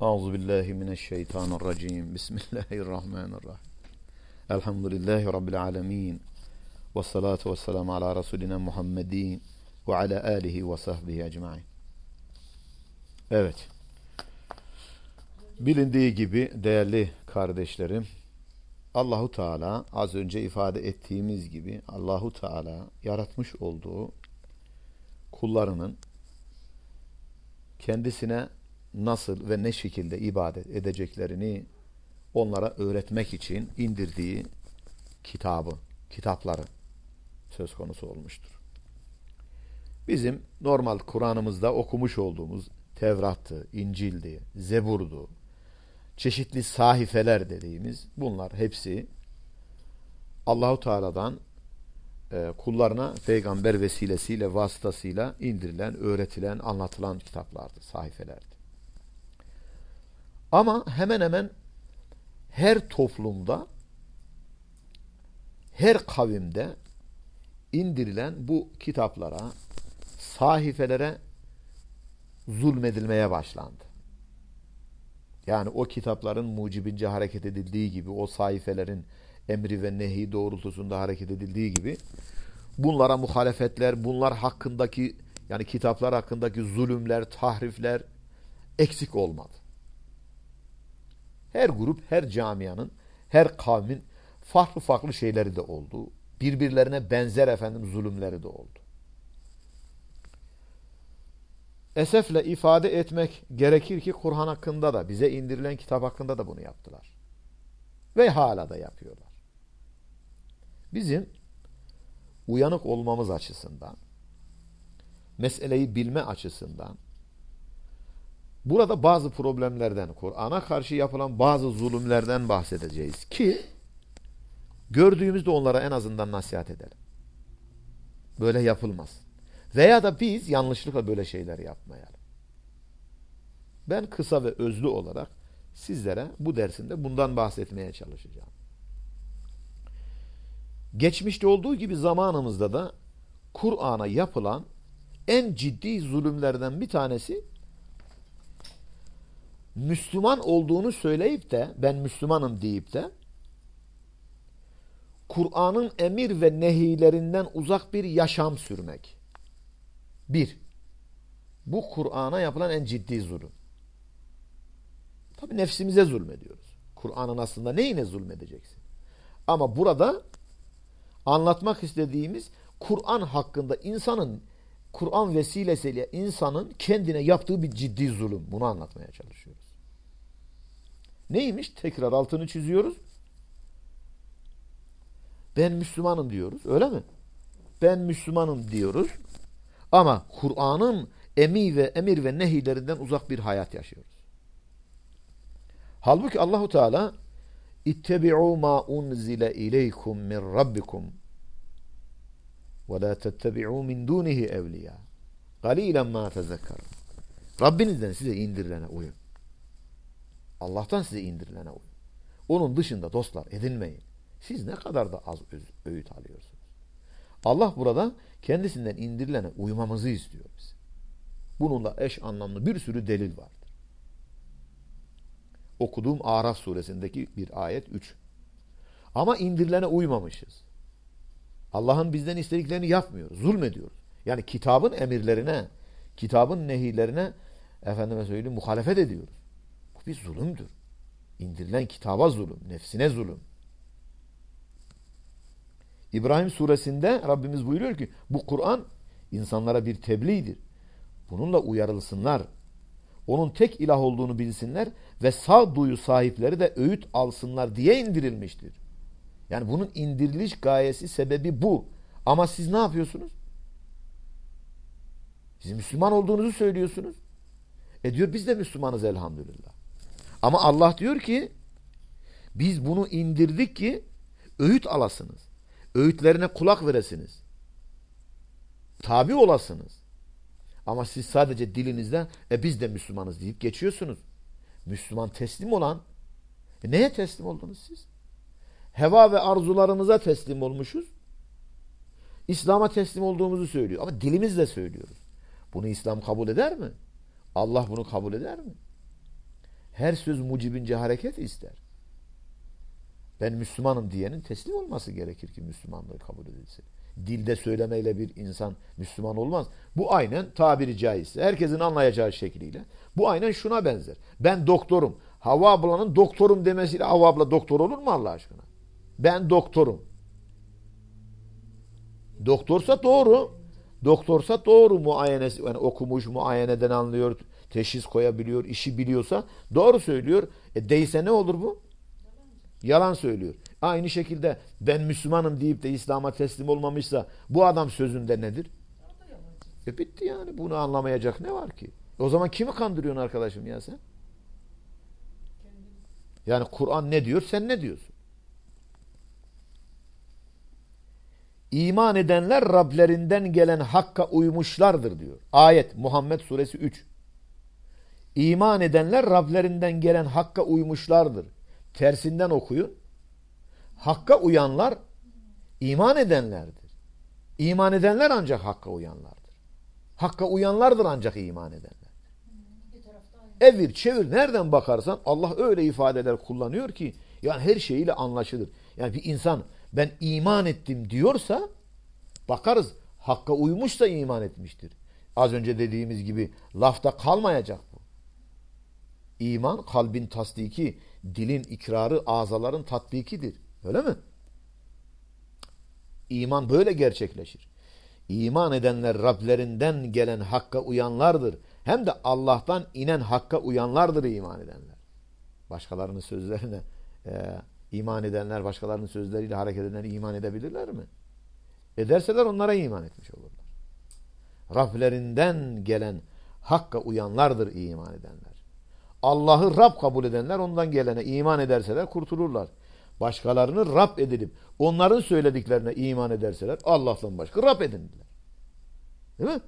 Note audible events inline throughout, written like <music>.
Euzu billahi mineşşeytanirracim. Bismillahirrahmanirrahim. Elhamdülillahi rabbil alamin. Ves salatu vesselam ala resulina Muhammedin ve ala alihi ve sahbihi ecmaîn. Evet. Bilindiği gibi değerli kardeşlerim, Allahu Teala az önce ifade ettiğimiz gibi Allahu Teala yaratmış olduğu kullarının kendisine nasıl ve ne şekilde ibadet edeceklerini onlara öğretmek için indirdiği kitabı, kitapları söz konusu olmuştur. Bizim normal Kur'an'ımızda okumuş olduğumuz Tevrat'tı, İncil'di, Zebur'du, çeşitli sahifeler dediğimiz bunlar hepsi Allahu Teala'dan e, kullarına peygamber vesilesiyle vasıtasıyla indirilen, öğretilen, anlatılan kitaplardı, sahifelerdi. Ama hemen hemen her toplumda, her kavimde indirilen bu kitaplara, sahifelere zulmedilmeye başlandı. Yani o kitapların mucibince hareket edildiği gibi, o sayfelerin emri ve nehi doğrultusunda hareket edildiği gibi bunlara muhalefetler, bunlar hakkındaki yani kitaplar hakkındaki zulümler, tahrifler eksik olmadı. Her grup, her camianın, her kavmin farklı farklı şeyleri de oldu. Birbirlerine benzer efendim zulümleri de oldu. Esefle ifade etmek gerekir ki Kur'an hakkında da bize indirilen kitap hakkında da bunu yaptılar. Ve hala da yapıyorlar. Bizim uyanık olmamız açısından, meseleyi bilme açısından, burada bazı problemlerden, Kur'an'a karşı yapılan bazı zulümlerden bahsedeceğiz ki, gördüğümüzde onlara en azından nasihat edelim. Böyle yapılmaz. Veya da biz yanlışlıkla böyle şeyler yapmayalım. Ben kısa ve özlü olarak sizlere bu dersinde bundan bahsetmeye çalışacağım. Geçmişte olduğu gibi zamanımızda da Kur'an'a yapılan en ciddi zulümlerden bir tanesi Müslüman olduğunu söyleyip de ben Müslümanım deyip de Kur'an'ın emir ve nehilerinden uzak bir yaşam sürmek. Bir, bu Kur'an'a yapılan en ciddi zulüm. Tabi nefsimize zulmediyoruz. Kur'an'ın aslında neyine zulmedeceksin? Ama burada anlatmak istediğimiz Kur'an hakkında insanın Kur'an vesilesiyle insanın kendine yaptığı bir ciddi zulüm. Bunu anlatmaya çalışıyoruz. Neymiş? Tekrar altını çiziyoruz. Ben Müslümanım diyoruz. Öyle mi? Ben Müslümanım diyoruz. Ama Kur'an'ın emi ve emir ve nehilerinden uzak bir hayat yaşıyoruz. Halbuki Allahu Teala İttebi'u ma unzile ileykum min rabbikum ve la tettebi'u min dunihi evliya. Galilen ma tezekkar. Rabbinizden size indirilene uyun. Allah'tan size indirilene uyun. Onun dışında dostlar edinmeyin. Siz ne kadar da az öğüt alıyorsunuz. Allah burada kendisinden indirilene uymamızı istiyor bize. Bununla eş anlamlı bir sürü delil vardır. Okuduğum Araf suresindeki bir ayet 3. Ama indirilene uymamışız. Allah'ın bizden istediklerini yapmıyoruz. Zulmediyoruz. Yani kitabın emirlerine, kitabın nehilerine efendime söyleyeyim muhalefet ediyoruz. Bir zulümdür. İndirilen kitaba zulüm, nefsine zulüm. İbrahim suresinde Rabbimiz buyuruyor ki bu Kur'an insanlara bir tebliğdir. Bununla uyarılsınlar. Onun tek ilah olduğunu bilsinler ve sağduyu sahipleri de öğüt alsınlar diye indirilmiştir. Yani bunun indiriliş gayesi sebebi bu. Ama siz ne yapıyorsunuz? Siz Müslüman olduğunuzu söylüyorsunuz. E diyor biz de Müslümanız elhamdülillah. Ama Allah diyor ki biz bunu indirdik ki öğüt alasınız. Öğütlerine kulak veresiniz. Tabi olasınız. Ama siz sadece dilinizden e biz de Müslümanız deyip geçiyorsunuz. Müslüman teslim olan e neye teslim oldunuz siz? Heva ve arzularımıza teslim olmuşuz. İslam'a teslim olduğumuzu söylüyor. Ama dilimizle söylüyoruz. Bunu İslam kabul eder mi? Allah bunu kabul eder mi? Her söz mucibince hareket ister. Ben Müslümanım diyenin teslim olması gerekir ki Müslümanlığı kabul edilsin. Dilde söylemeyle bir insan Müslüman olmaz. Bu aynen tabiri caizse herkesin anlayacağı şekliyle. Bu aynen şuna benzer. Ben doktorum. Havva ablanın doktorum demesiyle Havva abla doktor olur mu Allah aşkına? Ben doktorum. Doktorsa doğru. Doktorsa doğru muayenesi yani okumuş, muayeneden anlıyor, teşhis koyabiliyor, işi biliyorsa doğru söylüyor. E değilse ne olur bu? Yalan söylüyor. Aynı şekilde ben Müslümanım deyip de İslam'a teslim olmamışsa bu adam sözünde nedir? E bitti yani. Bunu anlamayacak ne var ki? O zaman kimi kandırıyorsun arkadaşım ya sen? Yani Kur'an ne diyor sen ne diyorsun? İman edenler Rablerinden gelen hakka uymuşlardır diyor. Ayet Muhammed suresi 3. İman edenler Rablerinden gelen hakka uymuşlardır. Tersinden okuyun. Hakka uyanlar iman edenlerdir. İman edenler ancak hakka uyanlardır. Hakka uyanlardır ancak iman edenler. Evir çevir nereden bakarsan Allah öyle ifadeler kullanıyor ki yani her şeyiyle anlaşılır. Yani bir insan ben iman ettim diyorsa bakarız hakka uymuşsa iman etmiştir. Az önce dediğimiz gibi lafta kalmayacak. İman kalbin tasdiki, dilin ikrarı, azaların tatbikidir. Öyle mi? İman böyle gerçekleşir. İman edenler Rablerinden gelen hakka uyanlardır. Hem de Allah'tan inen hakka uyanlardır iman edenler. Başkalarının sözlerine e, iman edenler başkalarının sözleriyle hareket edenler iman edebilirler mi? Ederseler onlara iman etmiş olurlar. Rablerinden gelen hakka uyanlardır iman edenler. Allah'ı Rab kabul edenler ondan gelene iman ederseler kurtulurlar. Başkalarını Rab edilip onların söylediklerine iman ederseler Allah'tan başka Rab edindiler. Değil mi?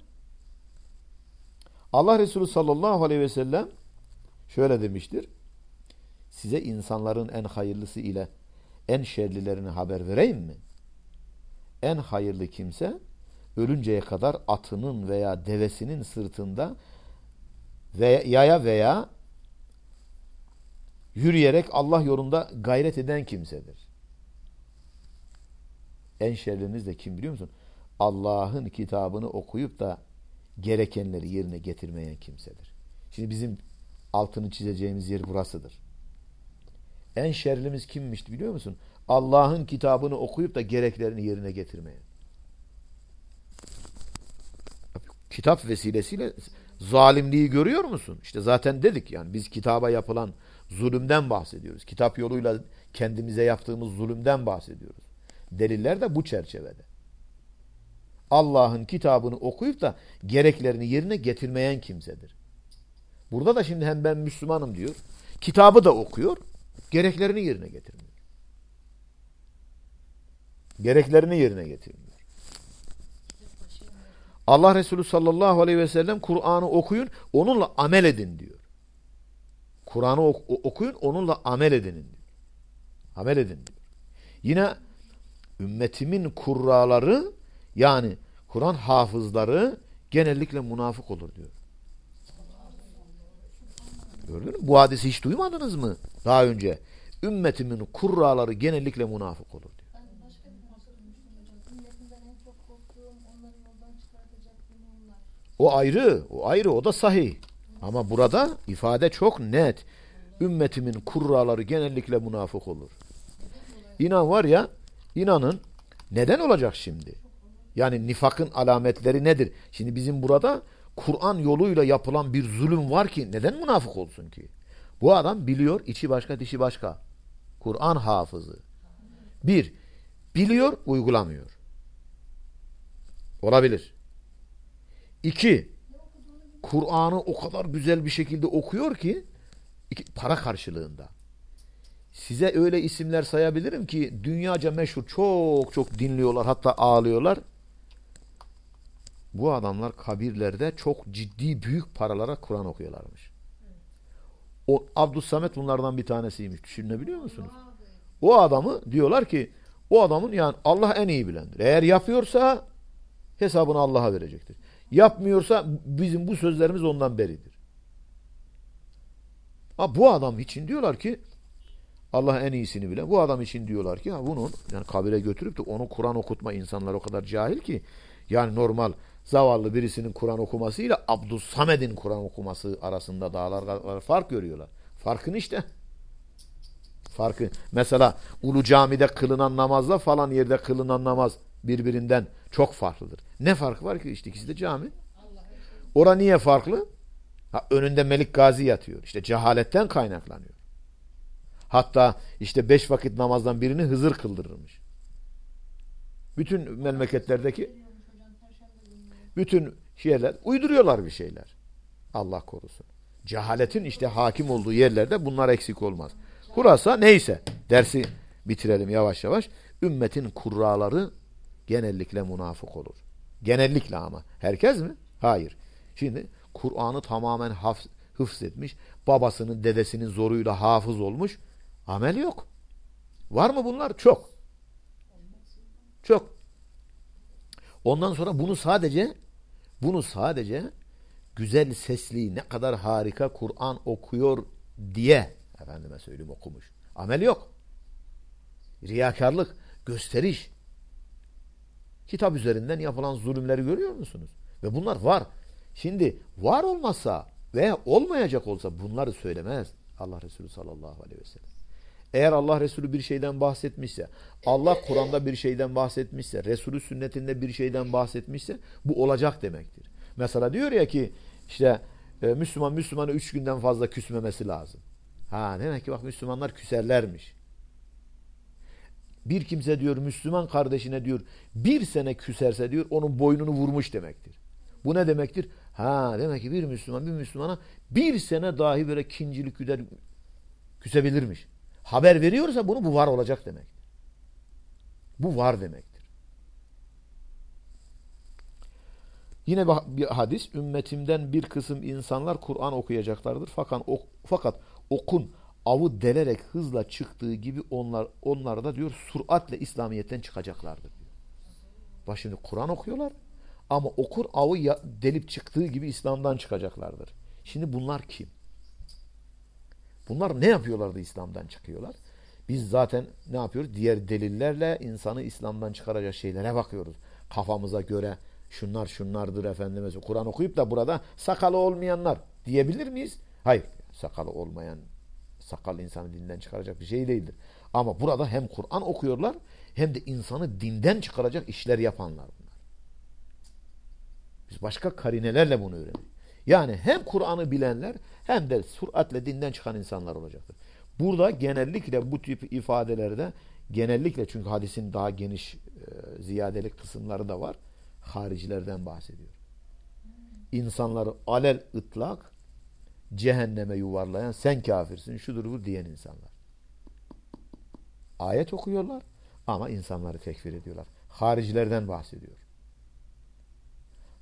Allah Resulü sallallahu aleyhi ve sellem şöyle demiştir. Size insanların en hayırlısı ile en şerlilerini haber vereyim mi? En hayırlı kimse ölünceye kadar atının veya devesinin sırtında ve yaya veya yürüyerek Allah yolunda gayret eden kimsedir. En şerliniz de kim biliyor musun? Allah'ın kitabını okuyup da gerekenleri yerine getirmeyen kimsedir. Şimdi bizim altını çizeceğimiz yer burasıdır. En şerlimiz kimmiş biliyor musun? Allah'ın kitabını okuyup da gereklerini yerine getirmeyen. Kitap vesilesiyle zalimliği görüyor musun? İşte zaten dedik yani biz kitaba yapılan zulümden bahsediyoruz. Kitap yoluyla kendimize yaptığımız zulümden bahsediyoruz. Deliller de bu çerçevede. Allah'ın kitabını okuyup da gereklerini yerine getirmeyen kimsedir. Burada da şimdi hem ben Müslümanım diyor. Kitabı da okuyor. Gereklerini yerine getirmiyor. Gereklerini yerine getirmiyor. Allah Resulü sallallahu aleyhi ve sellem Kur'an'ı okuyun, onunla amel edin diyor. Kur'an'ı ok okuyun, onunla amel edin diyor. Amel edin diyor. Yine ümmetimin kurraları yani Kur'an hafızları genellikle münafık olur diyor. Gördün mü? Bu hadisi hiç duymadınız mı daha önce? Ümmetimin kurraları genellikle münafık olur diyor. O ayrı, o ayrı, o da sahih. Ama burada ifade çok net. Ümmetimin kurraları genellikle münafık olur. İnan var ya, inanın neden olacak şimdi? Yani nifakın alametleri nedir? Şimdi bizim burada Kur'an yoluyla yapılan bir zulüm var ki neden münafık olsun ki? Bu adam biliyor içi başka dişi başka. Kur'an hafızı. Bir, biliyor uygulamıyor. Olabilir. İki, Kur'an'ı o kadar güzel bir şekilde okuyor ki para karşılığında. Size öyle isimler sayabilirim ki dünyaca meşhur çok çok dinliyorlar hatta ağlıyorlar. Bu adamlar kabirlerde çok ciddi büyük paralara Kur'an okuyorlarmış. O Abdus Samet bunlardan bir tanesiymiş. Düşünebiliyor musunuz? O adamı diyorlar ki o adamın yani Allah en iyi bilendir. Eğer yapıyorsa hesabını Allah'a verecektir. Yapmıyorsa bizim bu sözlerimiz ondan beridir. Ha bu adam için diyorlar ki Allah en iyisini bile. Bu adam için diyorlar ki ha bunun yani kabire götürüp de onu Kur'an okutma insanlar o kadar cahil ki yani normal zavallı birisinin Kur'an okumasıyla Abdus Samed'in Kur'an okuması arasında dağlar fark görüyorlar. Farkın işte. Farkı. Mesela Ulu Cami'de kılınan namazla falan yerde kılınan namaz birbirinden çok farklıdır. Ne farkı var ki? İşte ikisi de cami. Ora niye farklı? Ha, önünde Melik Gazi yatıyor. İşte cehaletten kaynaklanıyor. Hatta işte beş vakit namazdan birini Hızır kıldırırmış. Bütün memleketlerdeki bütün şeyler uyduruyorlar bir şeyler. Allah korusun. Cehaletin işte hakim olduğu yerlerde bunlar eksik olmaz. Kurasa neyse dersi bitirelim yavaş yavaş. Ümmetin kurraları genellikle münafık olur. Genellikle ama. Herkes mi? Hayır. Şimdi Kur'an'ı tamamen hafz, hıfz etmiş. Babasının dedesinin zoruyla hafız olmuş. Amel yok. Var mı bunlar? Çok. Çok. Ondan sonra bunu sadece bunu sadece güzel sesli ne kadar harika Kur'an okuyor diye efendime söyleyeyim okumuş. Amel yok. Riyakarlık, gösteriş. Kitap üzerinden yapılan zulümleri görüyor musunuz? Ve bunlar var. Şimdi var olmasa veya olmayacak olsa bunları söylemez Allah Resulü sallallahu aleyhi ve sellem. Eğer Allah Resulü bir şeyden bahsetmişse, Allah Kur'an'da bir şeyden bahsetmişse, Resulü sünnetinde bir şeyden bahsetmişse bu olacak demektir. Mesela diyor ya ki işte e, Müslüman Müslümanı üç günden fazla küsmemesi lazım. Ha demek ki bak Müslümanlar küserlermiş. Bir kimse diyor Müslüman kardeşine diyor bir sene küserse diyor onun boynunu vurmuş demektir. Bu ne demektir? Ha demek ki bir Müslüman bir Müslümana bir sene dahi böyle kincilik güder küsebilirmiş. Haber veriyorsa bunu bu var olacak demek. Bu var demektir. Yine bir hadis ümmetimden bir kısım insanlar Kur'an okuyacaklardır. Fakat ok, fakat okun avı delerek hızla çıktığı gibi onlar onlar da diyor suratle İslamiyet'ten çıkacaklardır diyor. Bak şimdi Kur'an okuyorlar ama okur avı ya, delip çıktığı gibi İslam'dan çıkacaklardır. Şimdi bunlar kim? Bunlar ne yapıyorlardı İslam'dan çıkıyorlar? Biz zaten ne yapıyoruz? Diğer delillerle insanı İslam'dan çıkaracak şeylere bakıyoruz. Kafamıza göre şunlar şunlardır efendimiz. Kur'an okuyup da burada sakalı olmayanlar diyebilir miyiz? Hayır. Sakalı olmayan sakal insanı dinden çıkaracak bir şey değildir. Ama burada hem Kur'an okuyorlar hem de insanı dinden çıkaracak işler yapanlar bunlar. Biz başka karinelerle bunu öğreniyoruz. Yani hem Kur'an'ı bilenler hem de suratle dinden çıkan insanlar olacaktır. Burada genellikle bu tip ifadelerde genellikle çünkü hadisin daha geniş e, ziyadelik kısımları da var. Haricilerden bahsediyor. İnsanları alel ıtlak cehenneme yuvarlayan sen kafirsin şudur bu diyen insanlar. Ayet okuyorlar ama insanları tekfir ediyorlar. Haricilerden bahsediyor.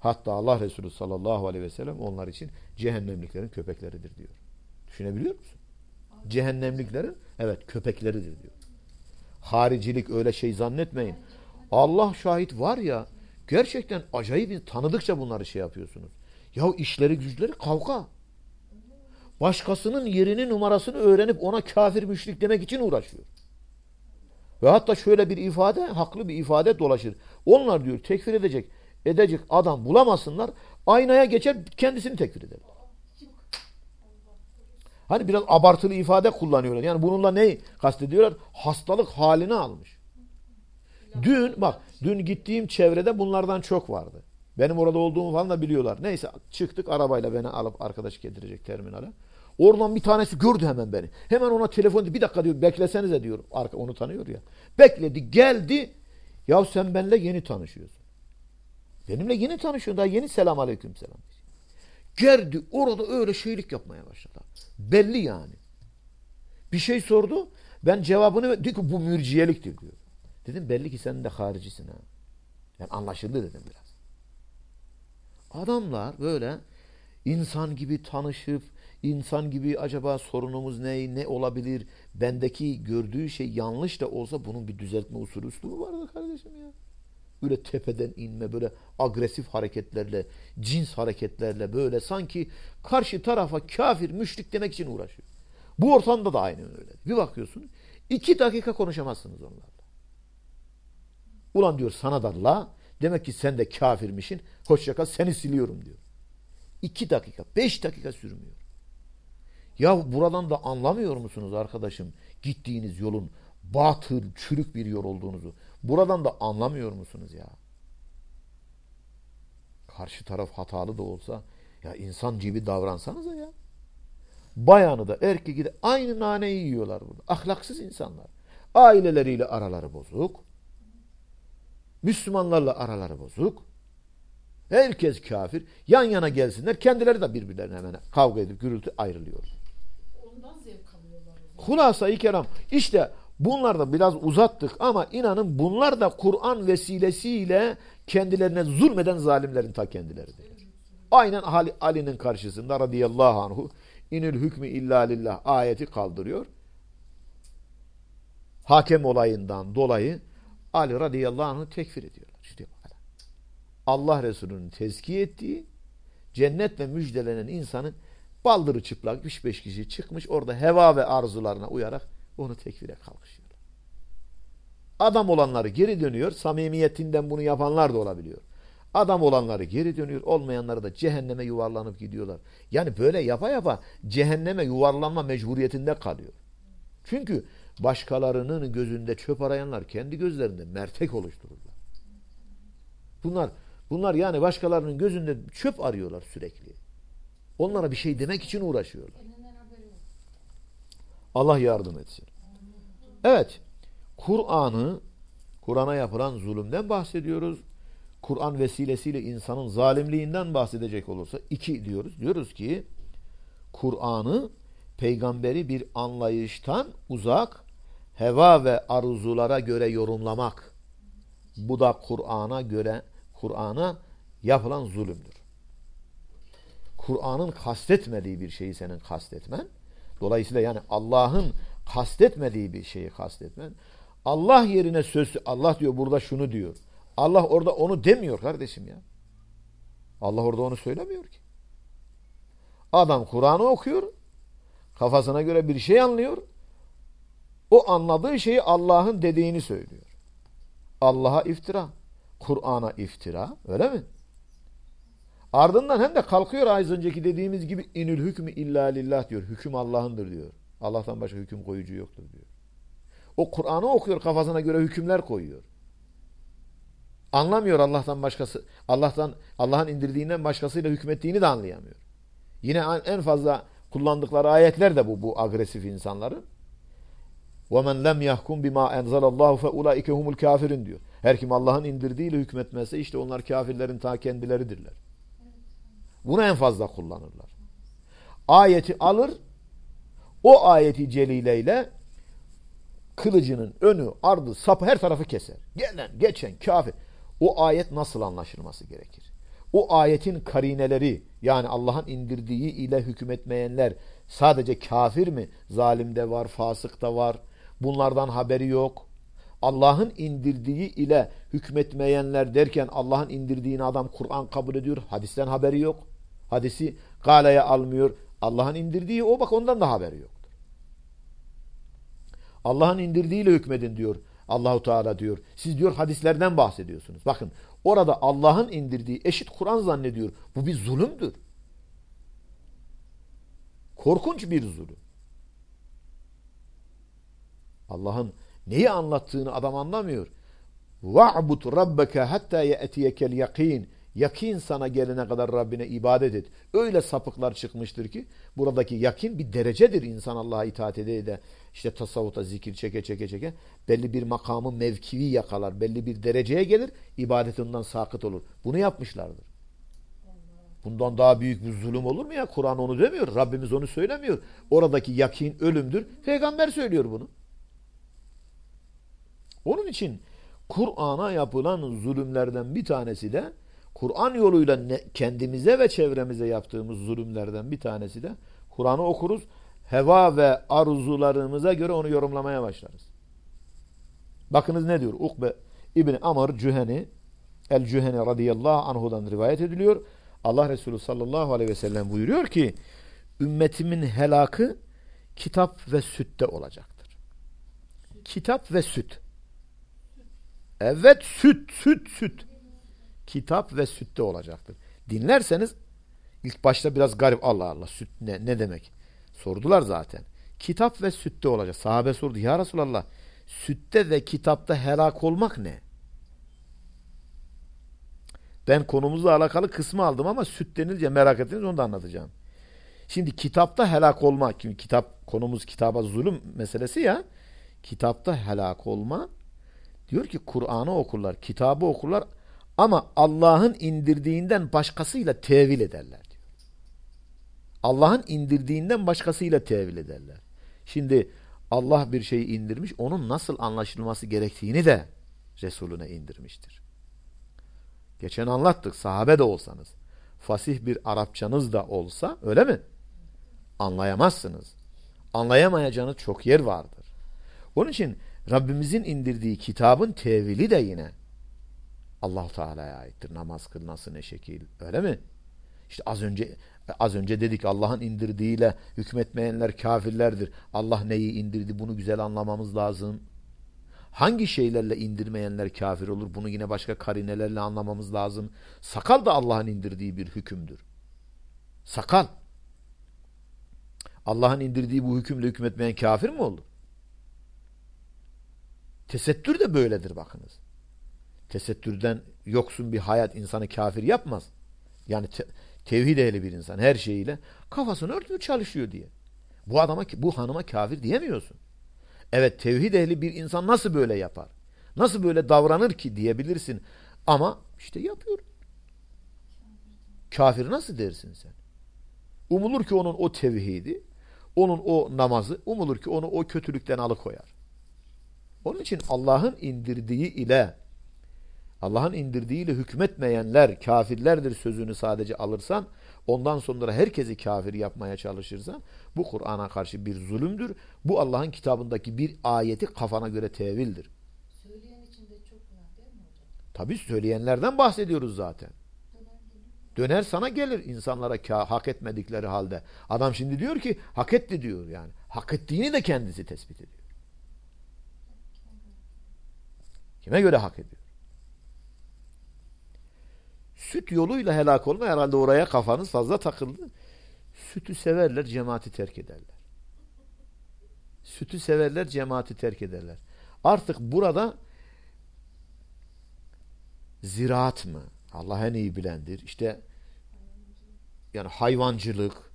Hatta Allah Resulü sallallahu aleyhi ve sellem onlar için cehennemliklerin köpekleridir diyor. Düşünebiliyor musun? Cehennemliklerin evet köpekleridir diyor. Haricilik öyle şey zannetmeyin. Allah şahit var ya gerçekten acayip tanıdıkça bunları şey yapıyorsunuz. Ya işleri güçleri kavga. Başkasının yerini numarasını öğrenip ona kafir müşrik demek için uğraşıyor. Ve hatta şöyle bir ifade, haklı bir ifade dolaşır. Onlar diyor tekfir edecek edecek adam bulamasınlar. Aynaya geçer kendisini tekfir eder. Hani biraz abartılı ifade kullanıyorlar. Yani bununla ne kastediyorlar? Hastalık halini almış. Dün bak dün gittiğim çevrede bunlardan çok vardı. Benim orada olduğumu falan da biliyorlar. Neyse çıktık arabayla beni alıp arkadaş getirecek terminale. Oradan bir tanesi gördü hemen beni. Hemen ona telefon bir dakika diyor beklesenize diyor. Arka onu tanıyor ya. Bekledi geldi. Ya sen benimle yeni tanışıyorsun. Benimle yeni tanışıyorsun. Daha yeni selam aleyküm selam. Geldi orada öyle şeylik yapmaya başladı. Belli yani. Bir şey sordu. Ben cevabını diyor ki bu mürciyeliktir diyor. Dedim belli ki sen de haricisin ha. Yani anlaşıldı dedim biraz. Adamlar böyle insan gibi tanışıp insan gibi acaba sorunumuz ne, ne olabilir? Bendeki gördüğü şey yanlış da olsa bunun bir düzeltme usulü üslubu vardı kardeşim ya. Böyle tepeden inme, böyle agresif hareketlerle, cins hareketlerle böyle sanki karşı tarafa kafir, müşrik demek için uğraşıyor. Bu ortamda da aynı öyle. Bir bakıyorsun iki dakika konuşamazsınız onlarla. Ulan diyor sana da la demek ki sen de kafirmişin hoşçakal seni siliyorum diyor. İki dakika beş dakika sürmüyor. Ya buradan da anlamıyor musunuz arkadaşım gittiğiniz yolun batıl çürük bir yol olduğunuzu. Buradan da anlamıyor musunuz ya? Karşı taraf hatalı da olsa ya insan gibi davransanıza ya. Bayanı da erkeği de aynı naneyi yiyorlar burada. Ahlaksız insanlar. Aileleriyle araları bozuk. Müslümanlarla araları bozuk. Herkes kafir. Yan yana gelsinler. Kendileri de birbirlerine hemen kavga edip gürültü ayrılıyor. Ondan zevk alıyorlar. Hulasa-i kelam. İşte bunlar da biraz uzattık ama inanın bunlar da Kur'an vesilesiyle kendilerine zulmeden zalimlerin ta kendileridir. Aynen Ali'nin karşısında radıyallahu anhu inil hükmü illa lillah ayeti kaldırıyor. Hakem olayından dolayı Ali radıyallahu anh'ı tekfir ediyorlar. İşte Allah Resulü'nün tezkiye ettiği cennetle müjdelenen insanın baldırı çıplak 3-5 kişi çıkmış orada heva ve arzularına uyarak onu tekfire kalkışıyorlar. Adam olanları geri dönüyor. Samimiyetinden bunu yapanlar da olabiliyor. Adam olanları geri dönüyor. Olmayanları da cehenneme yuvarlanıp gidiyorlar. Yani böyle yapa yapa cehenneme yuvarlanma mecburiyetinde kalıyor. Çünkü başkalarının gözünde çöp arayanlar kendi gözlerinde mertek oluştururlar. Bunlar bunlar yani başkalarının gözünde çöp arıyorlar sürekli. Onlara bir şey demek için uğraşıyorlar. Allah yardım etsin. Evet. Kur'an'ı Kur'an'a yapılan zulümden bahsediyoruz. Kur'an vesilesiyle insanın zalimliğinden bahsedecek olursa iki diyoruz. Diyoruz ki Kur'an'ı peygamberi bir anlayıştan uzak heva ve arzulara göre yorumlamak. Bu da Kur'an'a göre Kur'an'a yapılan zulümdür. Kur'an'ın kastetmediği bir şeyi senin kastetmen. Dolayısıyla yani Allah'ın kastetmediği bir şeyi kastetmen. Allah yerine söz Allah diyor burada şunu diyor. Allah orada onu demiyor kardeşim ya. Allah orada onu söylemiyor ki. Adam Kur'an'ı okuyor. Kafasına göre bir şey anlıyor. O anladığı şeyi Allah'ın dediğini söylüyor. Allah'a iftira. Kur'an'a iftira. Öyle mi? Ardından hem de kalkıyor az önceki dediğimiz gibi inül hükmü illa lillah diyor. Hüküm Allah'ındır diyor. Allah'tan başka hüküm koyucu yoktur diyor. O Kur'an'ı okuyor kafasına göre hükümler koyuyor. Anlamıyor Allah'tan başkası Allah'tan Allah'ın indirdiğinden başkasıyla hükmettiğini de anlayamıyor. Yine en fazla kullandıkları ayetler de bu bu agresif insanların. وَمَنْ لَمْ يَحْكُمْ بِمَا اَنْزَلَ اللّٰهُ فَاُولَٰئِكَ هُمُ الْكَافِرِينَ diyor. Her kim Allah'ın indirdiğiyle hükmetmezse işte onlar kafirlerin ta kendileridirler. Bunu en fazla kullanırlar. Ayeti alır, o ayeti celileyle kılıcının önü, ardı, sapı her tarafı keser. Gelen, geçen, kafir. O ayet nasıl anlaşılması gerekir? O ayetin karineleri yani Allah'ın indirdiği ile hükmetmeyenler sadece kafir mi? Zalim de var, fasık da var. Bunlardan haberi yok. Allah'ın indirdiği ile hükmetmeyenler derken Allah'ın indirdiğini adam Kur'an kabul ediyor. Hadisten haberi yok. Hadisi galeye almıyor. Allah'ın indirdiği o bak ondan da haberi yoktur. Allah'ın indirdiğiyle hükmedin diyor. Allahu Teala diyor. Siz diyor hadislerden bahsediyorsunuz. Bakın orada Allah'ın indirdiği eşit Kur'an zannediyor. Bu bir zulümdür. Korkunç bir zulüm. Allah'ın neyi anlattığını adam anlamıyor. Va'bud rabbeke hatta ye'tiyekel yakin. Yakin sana gelene kadar Rabbine ibadet et. Öyle sapıklar çıkmıştır ki buradaki yakin bir derecedir insan Allah'a itaat ede de işte tasavvuta zikir çeke çeke çeke belli bir makamı mevkivi yakalar. Belli bir dereceye gelir ibadet ondan sakıt olur. Bunu yapmışlardır. Bundan daha büyük bir zulüm olur mu ya? Kur'an onu demiyor. Rabbimiz onu söylemiyor. Oradaki yakin ölümdür. Peygamber söylüyor bunu. Onun için Kur'an'a yapılan zulümlerden bir tanesi de Kur'an yoluyla kendimize ve çevremize yaptığımız zulümlerden bir tanesi de Kur'an'ı okuruz. Heva ve arzularımıza göre onu yorumlamaya başlarız. Bakınız ne diyor? Ukbe İbni Amr Cüheni El Cüheni radıyallahu anhudan rivayet ediliyor. Allah Resulü sallallahu aleyhi ve sellem buyuruyor ki ümmetimin helakı kitap ve sütte olacaktır. Kitap ve süt. Evet süt, süt, süt. Kitap ve sütte olacaktır. Dinlerseniz ilk başta biraz garip Allah Allah süt ne, ne demek? Sordular zaten. Kitap ve sütte olacak. Sahabe sordu ya Resulallah sütte ve kitapta helak olmak ne? Ben konumuzla alakalı kısmı aldım ama süt denilince merak ettiniz onu da anlatacağım. Şimdi kitapta helak olma, çünkü kitap konumuz kitaba zulüm meselesi ya. Kitapta helak olma diyor ki Kur'an'ı okurlar, kitabı okurlar ama Allah'ın indirdiğinden başkasıyla tevil ederler diyor. Allah'ın indirdiğinden başkasıyla tevil ederler. Şimdi Allah bir şeyi indirmiş, onun nasıl anlaşılması gerektiğini de Resulüne indirmiştir. Geçen anlattık, sahabe de olsanız, fasih bir Arapçanız da olsa, öyle mi? Anlayamazsınız. Anlayamayacağınız çok yer vardır. Onun için Rabbimizin indirdiği kitabın tevili de yine Allah Teala'ya aittir. Namaz kıl nasıl ne şekil, öyle mi? İşte az önce az önce dedik Allah'ın indirdiğiyle hükmetmeyenler kafirlerdir. Allah neyi indirdi bunu güzel anlamamız lazım. Hangi şeylerle indirmeyenler kafir olur? Bunu yine başka karinelerle anlamamız lazım. Sakal da Allah'ın indirdiği bir hükümdür. Sakal. Allah'ın indirdiği bu hükümle hükmetmeyen kafir mi olur? Tesettür de böyledir bakınız. Tesettürden yoksun bir hayat insanı kafir yapmaz. Yani te tevhid ehli bir insan her şeyiyle kafasını örtmüyor çalışıyor diye. Bu adama bu hanıma kafir diyemiyorsun. Evet tevhid ehli bir insan nasıl böyle yapar? Nasıl böyle davranır ki diyebilirsin. Ama işte yapıyor. Kafir nasıl dersin sen? Umulur ki onun o tevhidi, onun o namazı, umulur ki onu o kötülükten alıkoyar. Onun için Allah'ın indirdiği ile Allah'ın indirdiğiyle hükmetmeyenler kafirlerdir sözünü sadece alırsan, ondan sonra herkesi kafir yapmaya çalışırsan, bu Kur'an'a karşı bir zulümdür. Bu Allah'ın kitabındaki bir ayeti kafana göre tevildir. Söyleyen için de çok günah değil mi hocam? Tabi söyleyenlerden bahsediyoruz zaten. Döner sana gelir insanlara hak etmedikleri halde. Adam şimdi diyor ki hak etti diyor yani. Hak ettiğini de kendisi tespit ediyor. Kime göre hak ediyor? Süt yoluyla helak olma herhalde oraya kafanız fazla takıldı. Sütü severler, cemaati terk ederler. Sütü severler, cemaati terk ederler. Artık burada ziraat mı? Allah en iyi bilendir. İşte yani hayvancılık,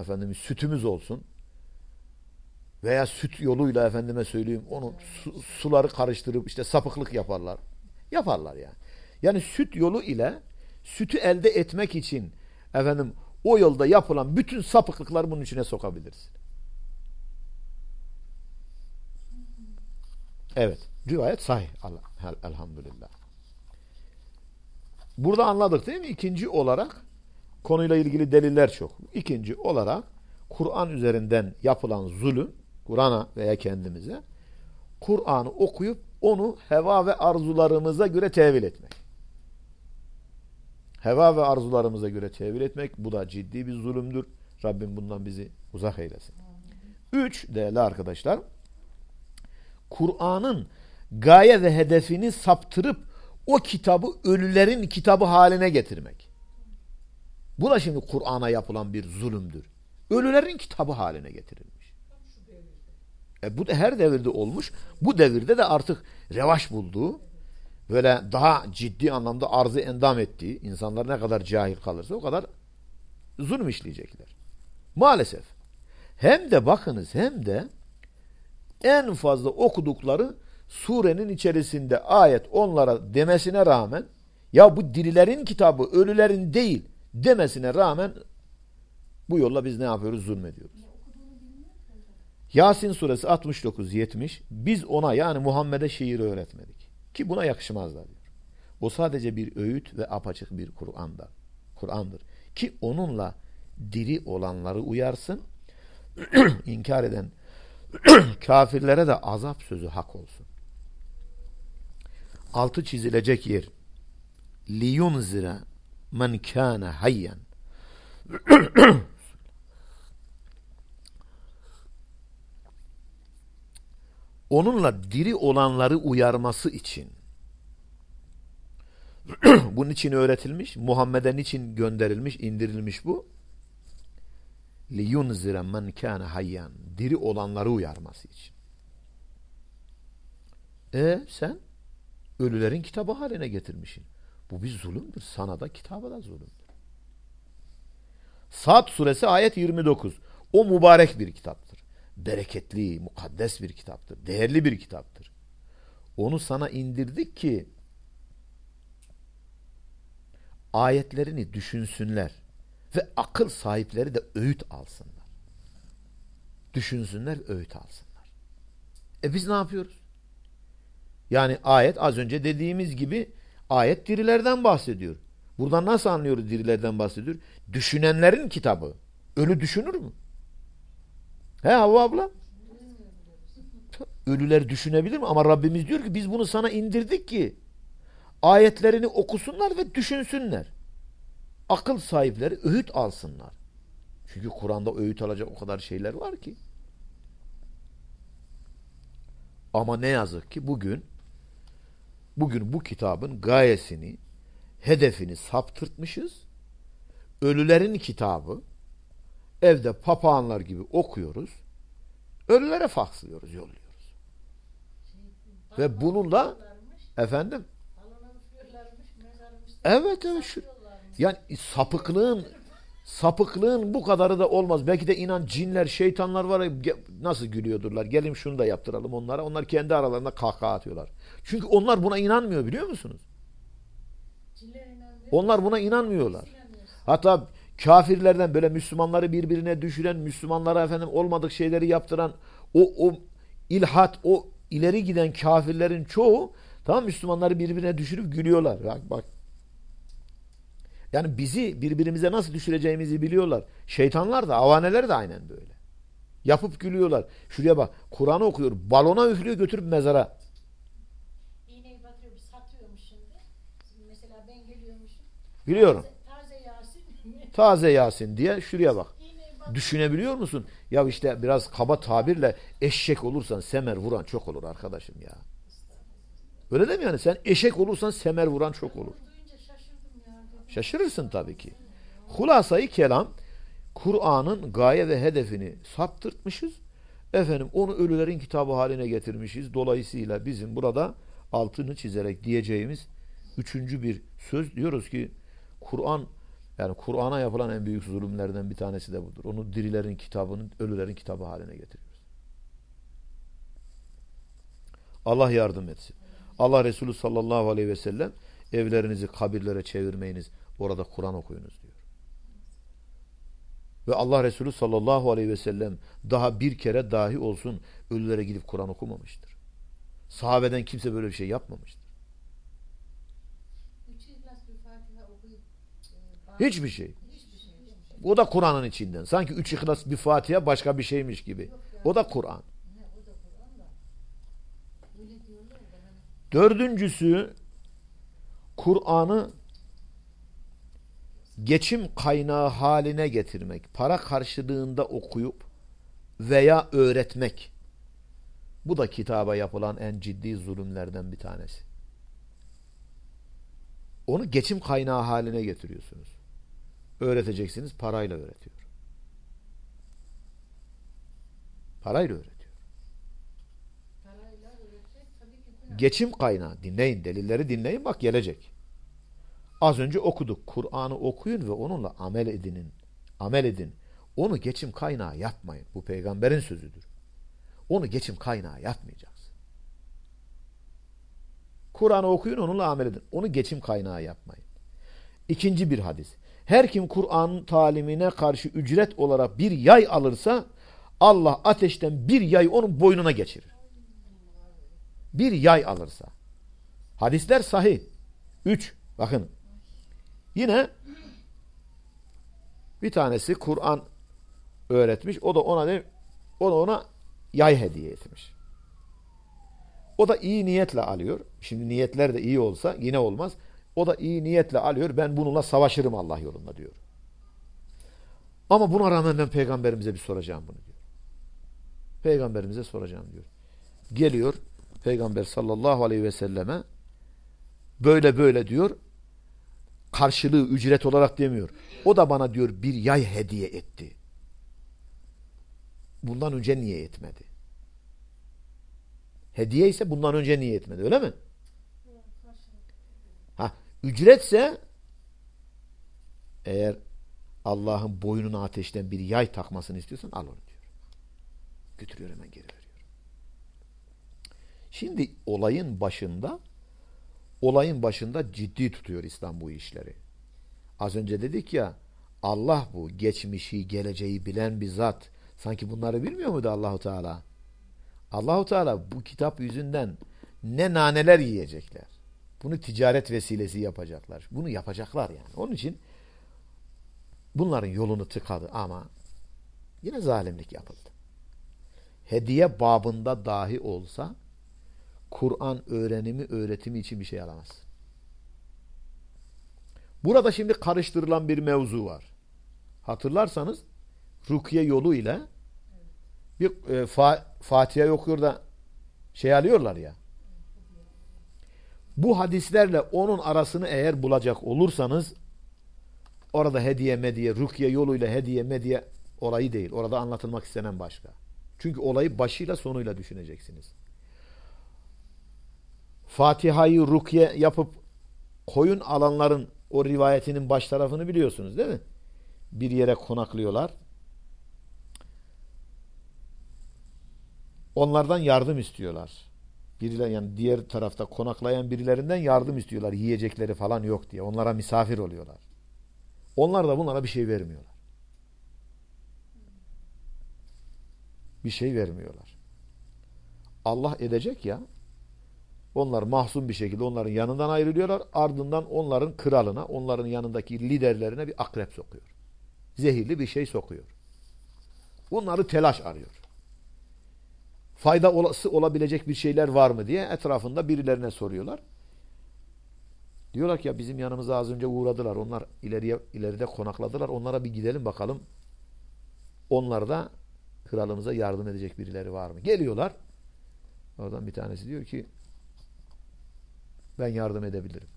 efendim sütümüz olsun veya süt yoluyla efendime söyleyeyim onun su, suları karıştırıp işte sapıklık yaparlar. Yaparlar yani. Yani süt yolu ile sütü elde etmek için efendim o yolda yapılan bütün sapıklıkları bunun içine sokabiliriz. Evet. Rivayet sahih. Elhamdülillah. Burada anladık değil mi? İkinci olarak konuyla ilgili deliller çok. İkinci olarak Kur'an üzerinden yapılan zulüm Kur'an'a veya kendimize Kur'an'ı okuyup onu heva ve arzularımıza göre tevil etmek. Heva ve arzularımıza göre tevil etmek bu da ciddi bir zulümdür. Rabbim bundan bizi uzak eylesin. Üç, değerli arkadaşlar, Kur'an'ın gaye ve hedefini saptırıp o kitabı ölülerin kitabı haline getirmek. Bu da şimdi Kur'an'a yapılan bir zulümdür. Ölülerin kitabı haline getirilmiş. E bu da her devirde olmuş. Bu devirde de artık revaş bulduğu böyle daha ciddi anlamda arzı endam ettiği insanlar ne kadar cahil kalırsa o kadar zulüm işleyecekler. Maalesef. Hem de bakınız hem de en fazla okudukları surenin içerisinde ayet onlara demesine rağmen ya bu dirilerin kitabı ölülerin değil demesine rağmen bu yolla biz ne yapıyoruz? Zulmediyoruz. Yasin suresi 69-70 biz ona yani Muhammed'e şiir öğretmedik. Ki buna yakışmazlar diyor. O sadece bir öğüt ve apaçık bir Kur'an'da. Kur'an'dır. Ki onunla diri olanları uyarsın. <clears throat> inkar eden <clears throat> kafirlere de azap sözü hak olsun. Altı çizilecek yer. Liyunzira men kana hayyan. <clears throat> onunla diri olanları uyarması için <clears throat> bunun için öğretilmiş, Muhammed'e niçin gönderilmiş, indirilmiş bu? لِيُنْزِرَ مَنْ كَانَ hayyan Diri olanları uyarması için. E sen ölülerin kitabı haline getirmişsin. Bu bir zulümdür. Sana da kitaba da zulümdür. Sad suresi ayet 29. O mübarek bir kitaptır. Bereketli, mukaddes bir kitaptır. Değerli bir kitaptır. Onu sana indirdik ki ayetlerini düşünsünler ve akıl sahipleri de öğüt alsınlar. Düşünsünler, öğüt alsınlar. E biz ne yapıyoruz? Yani ayet az önce dediğimiz gibi ayet dirilerden bahsediyor. Buradan nasıl anlıyoruz dirilerden bahsediyor? Düşünenlerin kitabı. Ölü düşünür mü? He Havva abla? Ölüler düşünebilir mi? Ama Rabbimiz diyor ki biz bunu sana indirdik ki ayetlerini okusunlar ve düşünsünler. Akıl sahipleri öğüt alsınlar. Çünkü Kur'an'da öğüt alacak o kadar şeyler var ki. Ama ne yazık ki bugün bugün bu kitabın gayesini, hedefini saptırtmışız. Ölülerin kitabı evde papağanlar gibi okuyoruz. Ölülere fakslıyoruz, yolluyoruz. Ve bununla efendim Evet evet şu yani sapıklığın sapıklığın bu kadarı da olmaz. Belki de inan cinler, şeytanlar var nasıl gülüyordurlar. Gelin şunu da yaptıralım onlara. Onlar kendi aralarında kahkaha atıyorlar. Çünkü onlar buna inanmıyor biliyor musunuz? Onlar buna inanmıyorlar. Hatta kafirlerden böyle Müslümanları birbirine düşüren, Müslümanlara efendim olmadık şeyleri yaptıran o o ilhat, o ileri giden kafirlerin çoğu tamam Müslümanları birbirine düşürüp gülüyorlar. Bak bak yani bizi birbirimize nasıl düşüreceğimizi biliyorlar. Şeytanlar da, avaneler de aynen böyle. Yapıp gülüyorlar. Şuraya bak. Kur'an'ı okuyor. Balona üflüyor götürüp mezara. İğneyi batırıyor, satıyormuş şimdi. Mesela ben geliyormuşum. Biliyorum. Taze, Yasin diye şuraya bak. Düşünebiliyor musun? Ya işte biraz kaba tabirle eşek olursan semer vuran çok olur arkadaşım ya. Öyle değil mi yani? Sen eşek olursan semer vuran çok olur. Şaşırırsın tabii ki. Hulasayı kelam Kur'an'ın gaye ve hedefini saptırtmışız. Efendim onu ölülerin kitabı haline getirmişiz. Dolayısıyla bizim burada altını çizerek diyeceğimiz üçüncü bir söz diyoruz ki Kur'an yani Kur'an'a yapılan en büyük zulümlerden bir tanesi de budur. Onu dirilerin kitabını ölülerin kitabı haline getiriyoruz. Allah yardım etsin. Allah Resulü sallallahu aleyhi ve sellem evlerinizi kabirlere çevirmeyiniz. Orada Kur'an okuyunuz diyor. Ve Allah Resulü sallallahu aleyhi ve sellem daha bir kere dahi olsun ölülere gidip Kur'an okumamıştır. Sahabeden kimse böyle bir şey yapmamıştır. Hiçbir şey. O da Kur'an'ın içinden. Sanki üç ihlas bir Fatiha başka bir şeymiş gibi. O da Kur'an. Dördüncüsü Kur'an'ı geçim kaynağı haline getirmek, para karşılığında okuyup veya öğretmek. Bu da kitaba yapılan en ciddi zulümlerden bir tanesi. Onu geçim kaynağı haline getiriyorsunuz. Öğreteceksiniz, parayla öğretiyor. Parayla öğretiyor. Geçim kaynağı. Dinleyin, delilleri dinleyin bak gelecek. Az önce okuduk. Kur'an'ı okuyun ve onunla amel edinin. Amel edin. Onu geçim kaynağı yapmayın. Bu peygamberin sözüdür. Onu geçim kaynağı yapmayacaksın. Kur'an'ı okuyun onunla amel edin. Onu geçim kaynağı yapmayın. İkinci bir hadis. Her kim Kur'an'ın talimine karşı ücret olarak bir yay alırsa Allah ateşten bir yay onun boynuna geçirir. Bir yay alırsa. Hadisler sahih. Üç. Bakın Yine bir tanesi Kur'an öğretmiş. O da ona? O da ona yay hediye etmiş. O da iyi niyetle alıyor. Şimdi niyetler de iyi olsa yine olmaz. O da iyi niyetle alıyor. Ben bununla savaşırım Allah yolunda diyor. Ama buna rağmen ben peygamberimize bir soracağım bunu diyor. Peygamberimize soracağım diyor. geliyor Peygamber sallallahu aleyhi ve selleme böyle böyle diyor karşılığı ücret olarak demiyor. O da bana diyor bir yay hediye etti. Bundan önce niye etmedi? Hediye ise bundan önce niye etmedi öyle mi? Ücretse eğer Allah'ın boynuna ateşten bir yay takmasını istiyorsan al onu diyor. Götürüyor hemen geri veriyor. Şimdi olayın başında olayın başında ciddi tutuyor İslam bu işleri. Az önce dedik ya Allah bu geçmişi, geleceği bilen bir zat. Sanki bunları bilmiyor muydu Allahu Teala? Allahu Teala bu kitap yüzünden ne naneler yiyecekler. Bunu ticaret vesilesi yapacaklar. Bunu yapacaklar yani. Onun için bunların yolunu tıkadı ama yine zalimlik yapıldı. Hediye babında dahi olsa Kur'an öğrenimi, öğretimi için bir şey alamaz. Burada şimdi karıştırılan bir mevzu var. Hatırlarsanız rukiye yolu ile bir e, fa, Fatiha okuyor da şey alıyorlar ya. Bu hadislerle onun arasını eğer bulacak olursanız orada hediye mediye, rukiye yoluyla hediye mediye olayı değil. Orada anlatılmak istenen başka. Çünkü olayı başıyla sonuyla düşüneceksiniz. Fatiha'yı rukiye yapıp koyun alanların o rivayetinin baş tarafını biliyorsunuz değil mi? Bir yere konaklıyorlar. Onlardan yardım istiyorlar. Biriler yani diğer tarafta konaklayan birilerinden yardım istiyorlar. Yiyecekleri falan yok diye. Onlara misafir oluyorlar. Onlar da bunlara bir şey vermiyorlar. Bir şey vermiyorlar. Allah edecek ya onlar mahzun bir şekilde onların yanından ayrılıyorlar. Ardından onların kralına, onların yanındaki liderlerine bir akrep sokuyor. Zehirli bir şey sokuyor. Bunları telaş arıyor. Fayda olası olabilecek bir şeyler var mı diye etrafında birilerine soruyorlar. Diyorlar ki ya bizim yanımıza az önce uğradılar. Onlar ileriye ileride konakladılar. Onlara bir gidelim bakalım. Onlar da kralımıza yardım edecek birileri var mı? Geliyorlar. Oradan bir tanesi diyor ki ben yardım edebilirim.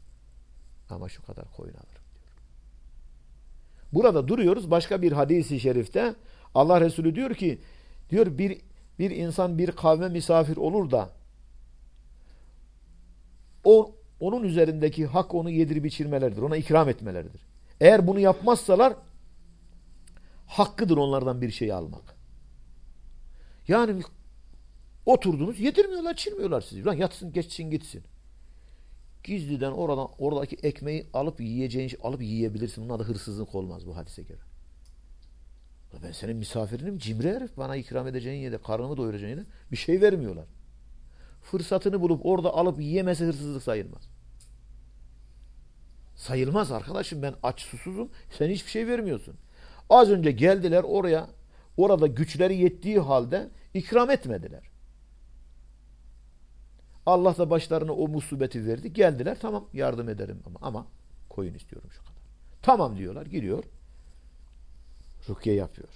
Ama şu kadar koyun alırım diyor. Burada duruyoruz. Başka bir hadisi şerifte Allah Resulü diyor ki diyor bir bir insan bir kavme misafir olur da o onun üzerindeki hak onu yedirip içirmeleridir. Ona ikram etmeleridir. Eğer bunu yapmazsalar hakkıdır onlardan bir şey almak. Yani oturdunuz yedirmiyorlar, çirmiyorlar sizi. Lan yatsın, geçsin, gitsin. Gizliden oradan oradaki ekmeği alıp yiyeceğin alıp yiyebilirsin. Bunun adı hırsızlık olmaz bu hadise göre. Ben senin misafirinim cimri herif. Bana ikram edeceğin yerde, karnımı doyuracağın yerde bir şey vermiyorlar. Fırsatını bulup orada alıp yiyemesi hırsızlık sayılmaz. Sayılmaz arkadaşım ben aç susuzum. Sen hiçbir şey vermiyorsun. Az önce geldiler oraya. Orada güçleri yettiği halde ikram etmediler. Allah da başlarına o musibeti verdi. Geldiler tamam yardım ederim ama ama koyun istiyorum şu kadar. Tamam diyorlar gidiyor. Rukiye yapıyor.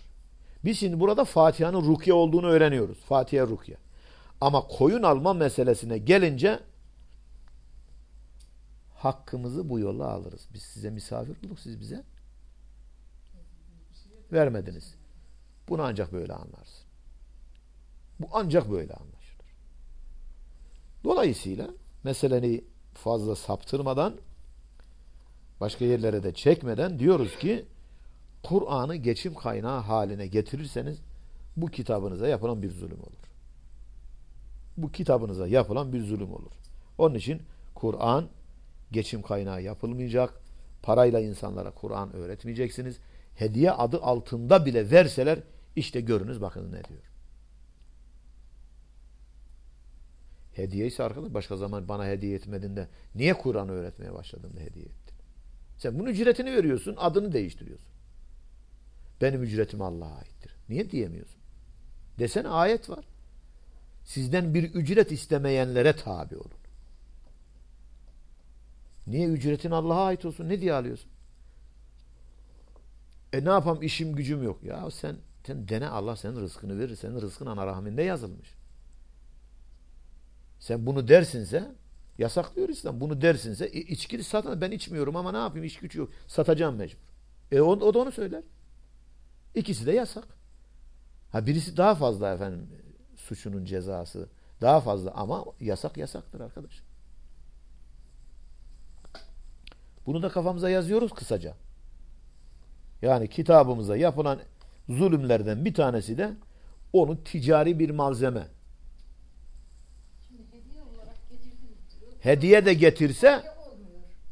Biz şimdi burada Fatiha'nın rukiye olduğunu öğreniyoruz. Fatiha rukiye. Ama koyun alma meselesine gelince hakkımızı bu yolla alırız. Biz size misafir olduk siz bize vermediniz. Bunu ancak böyle anlarsın. Bu ancak böyle anlar. Dolayısıyla meseleni fazla saptırmadan başka yerlere de çekmeden diyoruz ki Kur'an'ı geçim kaynağı haline getirirseniz bu kitabınıza yapılan bir zulüm olur. Bu kitabınıza yapılan bir zulüm olur. Onun için Kur'an geçim kaynağı yapılmayacak. Parayla insanlara Kur'an öğretmeyeceksiniz. Hediye adı altında bile verseler işte görünüz bakın ne diyor. Hediye ise arkadaş başka zaman bana hediye etmedin de niye Kur'an'ı öğretmeye başladın da hediye ettin? Sen bunun ücretini veriyorsun, adını değiştiriyorsun. Benim ücretim Allah'a aittir. Niye diyemiyorsun? Desene ayet var. Sizden bir ücret istemeyenlere tabi olun. Niye ücretin Allah'a ait olsun? Ne diye alıyorsun? E ne yapam işim gücüm yok. Ya sen, sen dene Allah senin rızkını verir. Senin rızkın ana rahminde yazılmış. Sen bunu dersinse yasaklıyor İslam. Bunu dersinse e, içki satan ben içmiyorum ama ne yapayım iş gücü yok. Satacağım mecbur. E o, o da onu söyler. İkisi de yasak. Ha birisi daha fazla efendim suçunun cezası daha fazla ama yasak yasaktır arkadaş. Bunu da kafamıza yazıyoruz kısaca. Yani kitabımıza yapılan zulümlerden bir tanesi de onu ticari bir malzeme. Hediye de getirse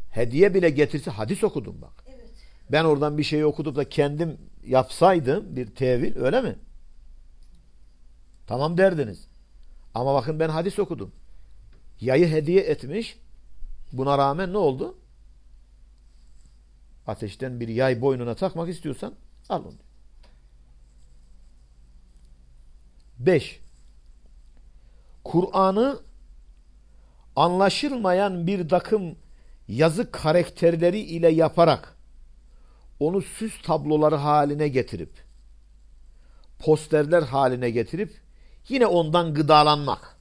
hediye bile getirse hadis okudum bak. Ben oradan bir şey okutup da kendim yapsaydım bir tevil öyle mi? Tamam derdiniz. Ama bakın ben hadis okudum. Yayı hediye etmiş. Buna rağmen ne oldu? Ateşten bir yay boynuna takmak istiyorsan al onu. 5. Kur'an'ı anlaşılmayan bir takım yazı karakterleri ile yaparak onu süs tabloları haline getirip posterler haline getirip yine ondan gıdalanmak.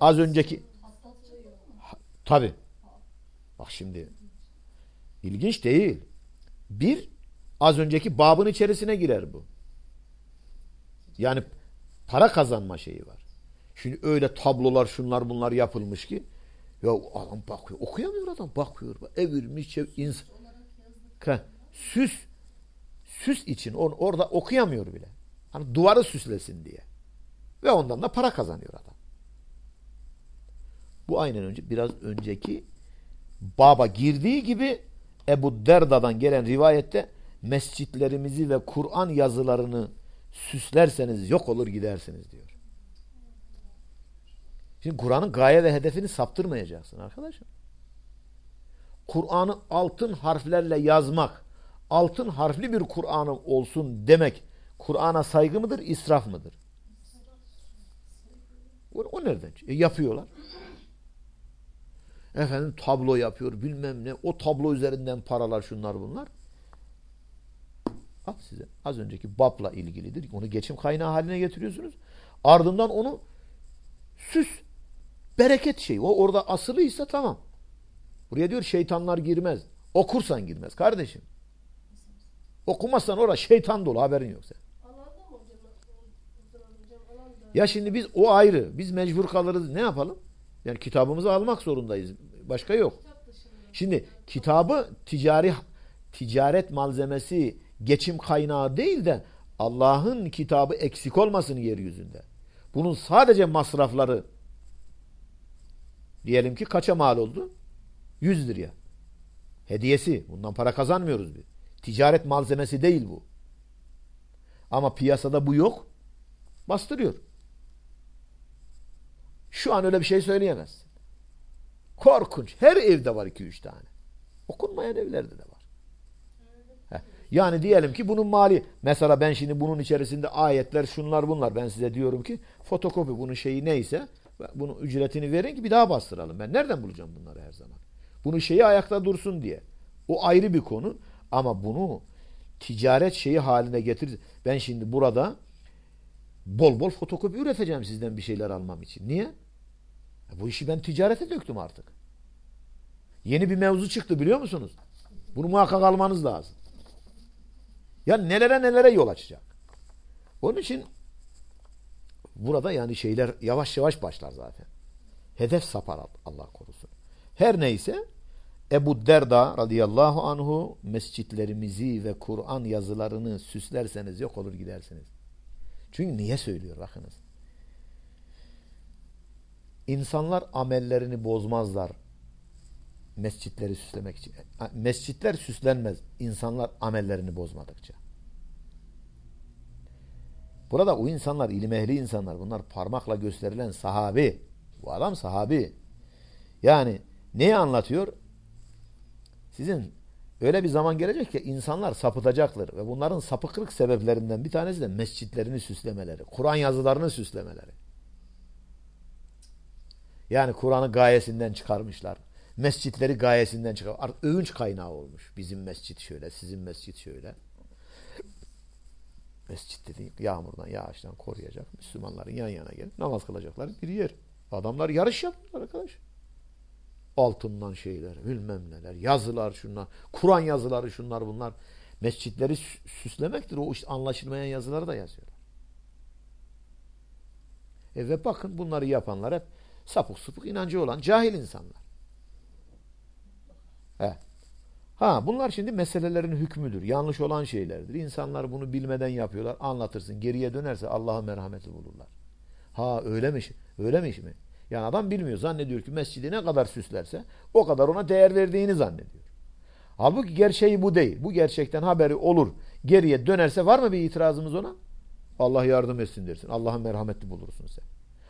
Az önceki tabi. Bak şimdi ilginç değil. Bir az önceki babın içerisine girer bu. Yani para kazanma şeyi var. Şimdi öyle tablolar şunlar bunlar yapılmış ki ya adam bakıyor. Okuyamıyor adam. Bakıyor. Evirmiş. çev- ins Ka- süs süs için or orada okuyamıyor bile. Hani duvarı süslesin diye. Ve ondan da para kazanıyor adam. Bu aynen önce biraz önceki baba girdiği gibi Ebu Derda'dan gelen rivayette mescitlerimizi ve Kur'an yazılarını süslerseniz yok olur gidersiniz diyor. Şimdi Kur'an'ın gaye ve hedefini saptırmayacaksın arkadaşım. Kur'an'ı altın harflerle yazmak, altın harfli bir Kur'an'ı olsun demek Kur'an'a saygı mıdır, israf mıdır? O, o nereden? E, yapıyorlar. Efendim tablo yapıyor bilmem ne. O tablo üzerinden paralar şunlar bunlar. Al size. Az önceki babla ilgilidir. Onu geçim kaynağı haline getiriyorsunuz. Ardından onu süs, bereket şeyi. O orada asılıysa tamam. Buraya diyor şeytanlar girmez. Okursan girmez kardeşim. Okumazsan orada şeytan dolu haberin hocam alanda. Ya şimdi biz o ayrı. Biz mecbur kalırız. Ne yapalım? Yani kitabımızı almak zorundayız. Başka yok. Şimdi kitabı ticari ticaret malzemesi, geçim kaynağı değil de Allah'ın kitabı eksik olmasın yeryüzünde. Bunun sadece masrafları diyelim ki kaça mal oldu? 100 liraya. Hediyesi. Bundan para kazanmıyoruz biz. Ticaret malzemesi değil bu. Ama piyasada bu yok. Bastırıyor. Şu an öyle bir şey söyleyemezsin. Korkunç. Her evde var 2-3 tane. Okunmayan evlerde de var. Yani diyelim ki bunun mali mesela ben şimdi bunun içerisinde ayetler şunlar bunlar ben size diyorum ki fotokopi bunun şeyi neyse bunun ücretini verin ki bir daha bastıralım. Ben nereden bulacağım bunları her zaman? Bunun şeyi ayakta dursun diye. O ayrı bir konu ama bunu ticaret şeyi haline getir. Ben şimdi burada bol bol fotokopi üreteceğim sizden bir şeyler almam için. Niye? E bu işi ben ticarete döktüm artık. Yeni bir mevzu çıktı biliyor musunuz? Bunu muhakkak almanız lazım. Ya nelere nelere yol açacak. Onun için burada yani şeyler yavaş yavaş başlar zaten. Hedef sapar Allah korusun. Her neyse Ebu Derda radıyallahu anhu mescitlerimizi ve Kur'an yazılarını süslerseniz yok olur gidersiniz. Çünkü niye söylüyor bakınız. İnsanlar amellerini bozmazlar. Mescitleri süslemek için. Mescitler süslenmez. İnsanlar amellerini bozmadıkça. Burada o insanlar ilim ehli insanlar. Bunlar parmakla gösterilen sahabi. Bu adam sahabi. Yani neyi anlatıyor? Sizin öyle bir zaman gelecek ki insanlar sapıtacaktır. Ve bunların sapıklık sebeplerinden bir tanesi de mescitlerini süslemeleri. Kur'an yazılarını süslemeleri. Yani Kur'an'ı gayesinden çıkarmışlar. Mescitleri gayesinden çıkar. Övünç kaynağı olmuş. Bizim mescit şöyle, sizin mescit şöyle. Mescit dediğim yağmurdan, yağıştan koruyacak. Müslümanların yan yana gelip namaz kılacakları bir yer. Adamlar yarış yaptılar arkadaş. Altından şeyler, bilmem neler, yazılar şunlar, Kur'an yazıları şunlar bunlar. Mescitleri süslemektir. O işte anlaşılmayan yazıları da yazıyorlar. E ve bakın bunları yapanlar hep sapık sapık inancı olan cahil insanlar. He. Ha bunlar şimdi meselelerin hükmüdür. Yanlış olan şeylerdir. İnsanlar bunu bilmeden yapıyorlar. Anlatırsın. Geriye dönerse Allah'ın merhameti bulurlar. Ha öylemiş. Öylemiş mi? Yani adam bilmiyor. Zannediyor ki mescidi ne kadar süslerse o kadar ona değer verdiğini zannediyor. Halbuki gerçeği bu değil. Bu gerçekten haberi olur. Geriye dönerse var mı bir itirazımız ona? Allah yardım etsin dersin. Allah'ın merhametli bulursun sen.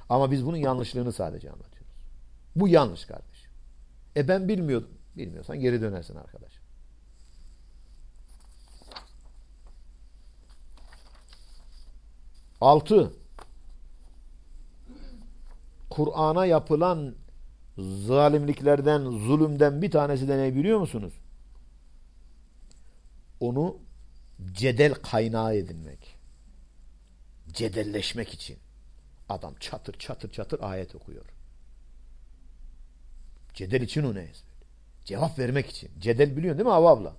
Ama biz bunun yanlışlığını sadece anlatıyoruz. Bu yanlış kardeşim. E ben bilmiyordum. Bilmiyorsan geri dönersin arkadaş. Altı. Kur'an'a yapılan zalimliklerden, zulümden bir tanesi de ne biliyor musunuz? Onu cedel kaynağı edinmek. Cedelleşmek için. Adam çatır çatır çatır ayet okuyor. Cedel için o ne? Cevap vermek için. Cedel biliyorsun değil mi abla?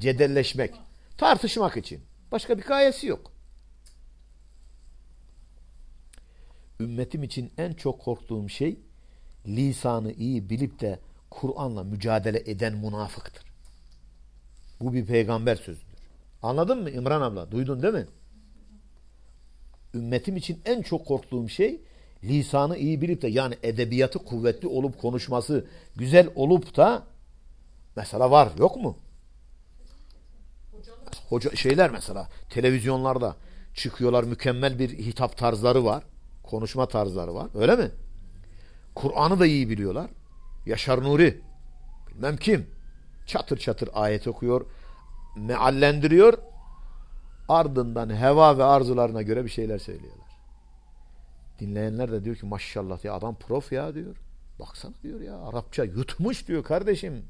Cedelleşmek. Tartışmak için. Başka bir gayesi yok. Ümmetim için en çok korktuğum şey lisanı iyi bilip de Kur'an'la mücadele eden münafıktır. Bu bir peygamber sözüdür. Anladın mı İmran abla? Duydun değil mi? Ümmetim için en çok korktuğum şey lisanı iyi bilip de yani edebiyatı kuvvetli olup konuşması güzel olup da mesela var yok mu? Hoca şeyler mesela televizyonlarda çıkıyorlar mükemmel bir hitap tarzları var. Konuşma tarzları var. Öyle mi? Kur'an'ı da iyi biliyorlar. Yaşar Nuri bilmem kim çatır çatır ayet okuyor meallendiriyor ardından heva ve arzularına göre bir şeyler söylüyorlar. Dinleyenler de diyor ki maşallah ya adam prof ya diyor. Baksana diyor ya Arapça yutmuş diyor kardeşim.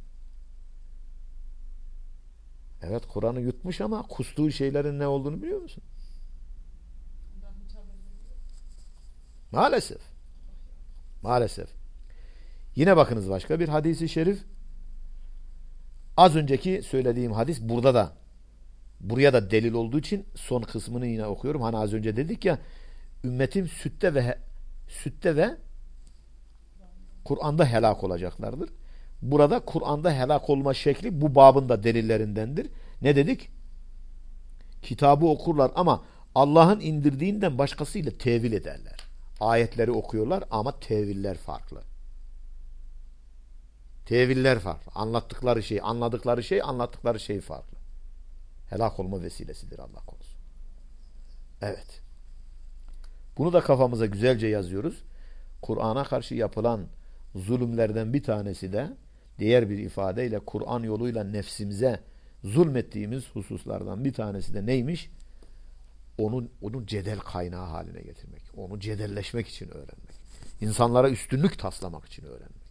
Evet Kur'an'ı yutmuş ama kustuğu şeylerin ne olduğunu biliyor musun? Maalesef. Maalesef. Yine bakınız başka bir hadisi şerif. Az önceki söylediğim hadis burada da buraya da delil olduğu için son kısmını yine okuyorum. Hani az önce dedik ya ümmetim sütte ve sütte ve Kur'an'da helak olacaklardır. Burada Kur'an'da helak olma şekli bu babın da delillerindendir. Ne dedik? Kitabı okurlar ama Allah'ın indirdiğinden başkasıyla tevil ederler. Ayetleri okuyorlar ama teviller farklı. Teviller farklı. Anlattıkları şey, anladıkları şey, anlattıkları şey farklı. Helak olma vesilesidir Allah korusun. Evet. Bunu da kafamıza güzelce yazıyoruz. Kur'an'a karşı yapılan zulümlerden bir tanesi de diğer bir ifadeyle Kur'an yoluyla nefsimize zulmettiğimiz hususlardan bir tanesi de neymiş? Onu, onu cedel kaynağı haline getirmek. Onu cedelleşmek için öğrenmek. İnsanlara üstünlük taslamak için öğrenmek.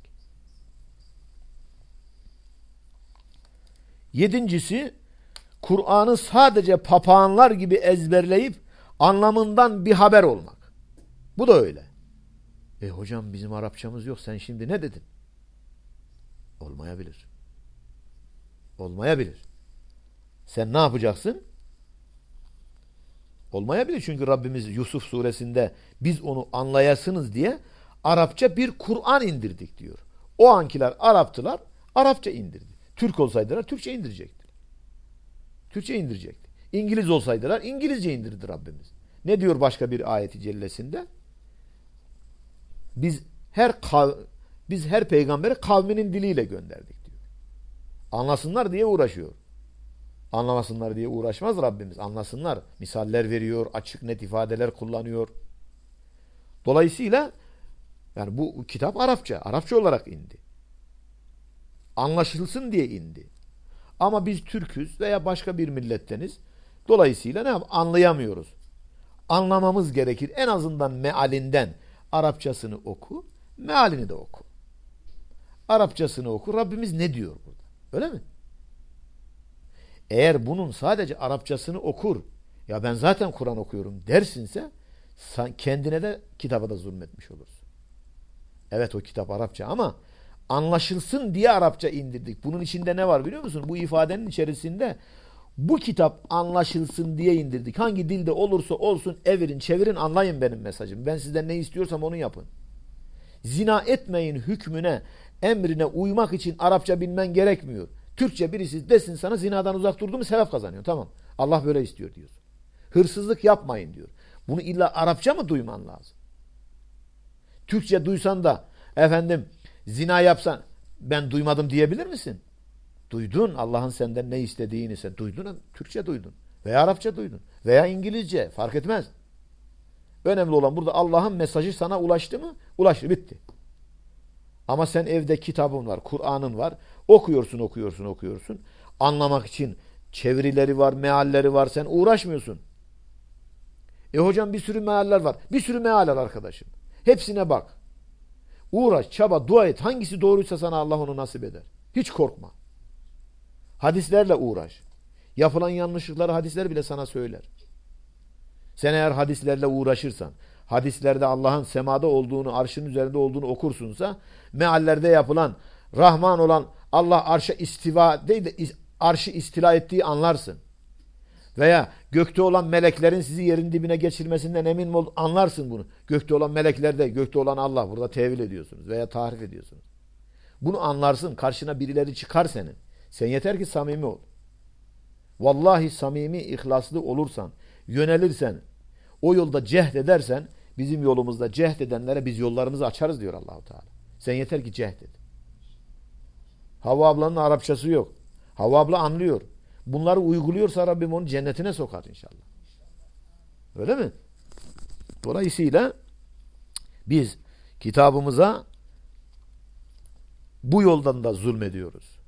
Yedincisi Kur'an'ı sadece papağanlar gibi ezberleyip anlamından bir haber olmak. Bu da öyle. E hocam bizim Arapçamız yok sen şimdi ne dedin? Olmayabilir. Olmayabilir. Sen ne yapacaksın? Olmayabilir çünkü Rabbimiz Yusuf suresinde biz onu anlayasınız diye Arapça bir Kur'an indirdik diyor. O ankiler Araptılar, Arapça indirdi. Türk olsaydılar Türkçe indirecekti. Türkçe indirecekti. İngiliz olsaydılar İngilizce indirdi Rabbimiz. Ne diyor başka bir ayeti cellesinde? Biz her biz her peygamberi kavminin diliyle gönderdik diyor. Anlasınlar diye uğraşıyor. Anlamasınlar diye uğraşmaz Rabbimiz. Anlasınlar. Misaller veriyor, açık net ifadeler kullanıyor. Dolayısıyla yani bu kitap Arapça. Arapça olarak indi. Anlaşılsın diye indi. Ama biz Türk'üz veya başka bir milletteniz. Dolayısıyla ne yap? Anlayamıyoruz. Anlamamız gerekir. En azından mealinden Arapçasını oku, mealini de oku. Arapçasını oku. Rabbimiz ne diyor burada? Öyle mi? Eğer bunun sadece Arapçasını okur, ya ben zaten Kur'an okuyorum dersinse kendine de kitaba da zulmetmiş olursun. Evet o kitap Arapça ama anlaşılsın diye Arapça indirdik. Bunun içinde ne var biliyor musun? Bu ifadenin içerisinde bu kitap anlaşılsın diye indirdik. Hangi dilde olursa olsun evirin çevirin anlayın benim mesajım. Ben sizden ne istiyorsam onu yapın. Zina etmeyin hükmüne, emrine uymak için Arapça bilmen gerekmiyor. Türkçe birisi desin sana zinadan uzak durdu mu sevap kazanıyor. Tamam. Allah böyle istiyor diyorsun. Hırsızlık yapmayın diyor. Bunu illa Arapça mı duyman lazım? Türkçe duysan da efendim zina yapsan ben duymadım diyebilir misin? Duydun Allah'ın senden ne istediğini sen duydun. Türkçe duydun. Veya Arapça duydun. Veya İngilizce fark etmez. Önemli olan burada Allah'ın mesajı sana ulaştı mı? Ulaştı bitti. Ama sen evde kitabın var, Kur'an'ın var. Okuyorsun, okuyorsun, okuyorsun. Anlamak için çevirileri var, mealleri var. Sen uğraşmıyorsun. E hocam bir sürü mealler var. Bir sürü mealler arkadaşım. Hepsine bak. Uğraş, çaba, dua et. Hangisi doğruysa sana Allah onu nasip eder. Hiç korkma. Hadislerle uğraş. Yapılan yanlışlıkları hadisler bile sana söyler. Sen eğer hadislerle uğraşırsan, hadislerde Allah'ın semada olduğunu, arşın üzerinde olduğunu okursunsa, meallerde yapılan, Rahman olan Allah arşa istiva değil de arşı istila ettiği anlarsın. Veya gökte olan meleklerin sizi yerin dibine geçirmesinden emin ol, anlarsın bunu. Gökte olan meleklerde, gökte olan Allah burada tevil ediyorsunuz veya tarif ediyorsunuz. Bunu anlarsın. Karşına birileri çıkar senin. Sen yeter ki samimi ol. Vallahi samimi, ihlaslı olursan, yönelirsen, o yolda cehd edersen, bizim yolumuzda cehd edenlere biz yollarımızı açarız diyor Allahu Teala. Sen yeter ki cehd et. Havva ablanın Arapçası yok. Havva abla anlıyor. Bunları uyguluyorsa Rabbim onu cennetine sokar inşallah. Öyle mi? Dolayısıyla biz kitabımıza bu yoldan da zulmediyoruz.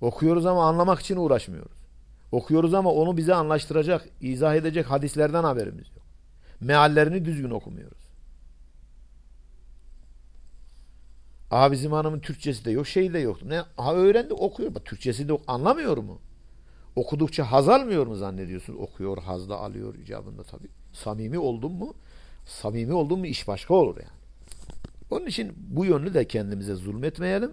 Okuyoruz ama anlamak için uğraşmıyoruz. Okuyoruz ama onu bize anlaştıracak, izah edecek hadislerden haberimiz yok. Meallerini düzgün okumuyoruz. Aha bizim hanımın Türkçesi de yok, şey de yoktu. Ne? Ha öğrendi, okuyor. Bak, Türkçesi de anlamıyor mu? Okudukça haz almıyor mu zannediyorsun? Okuyor, haz da alıyor icabında tabii. Samimi oldun mu? Samimi oldun mu iş başka olur yani. Onun için bu yönlü de kendimize zulmetmeyelim.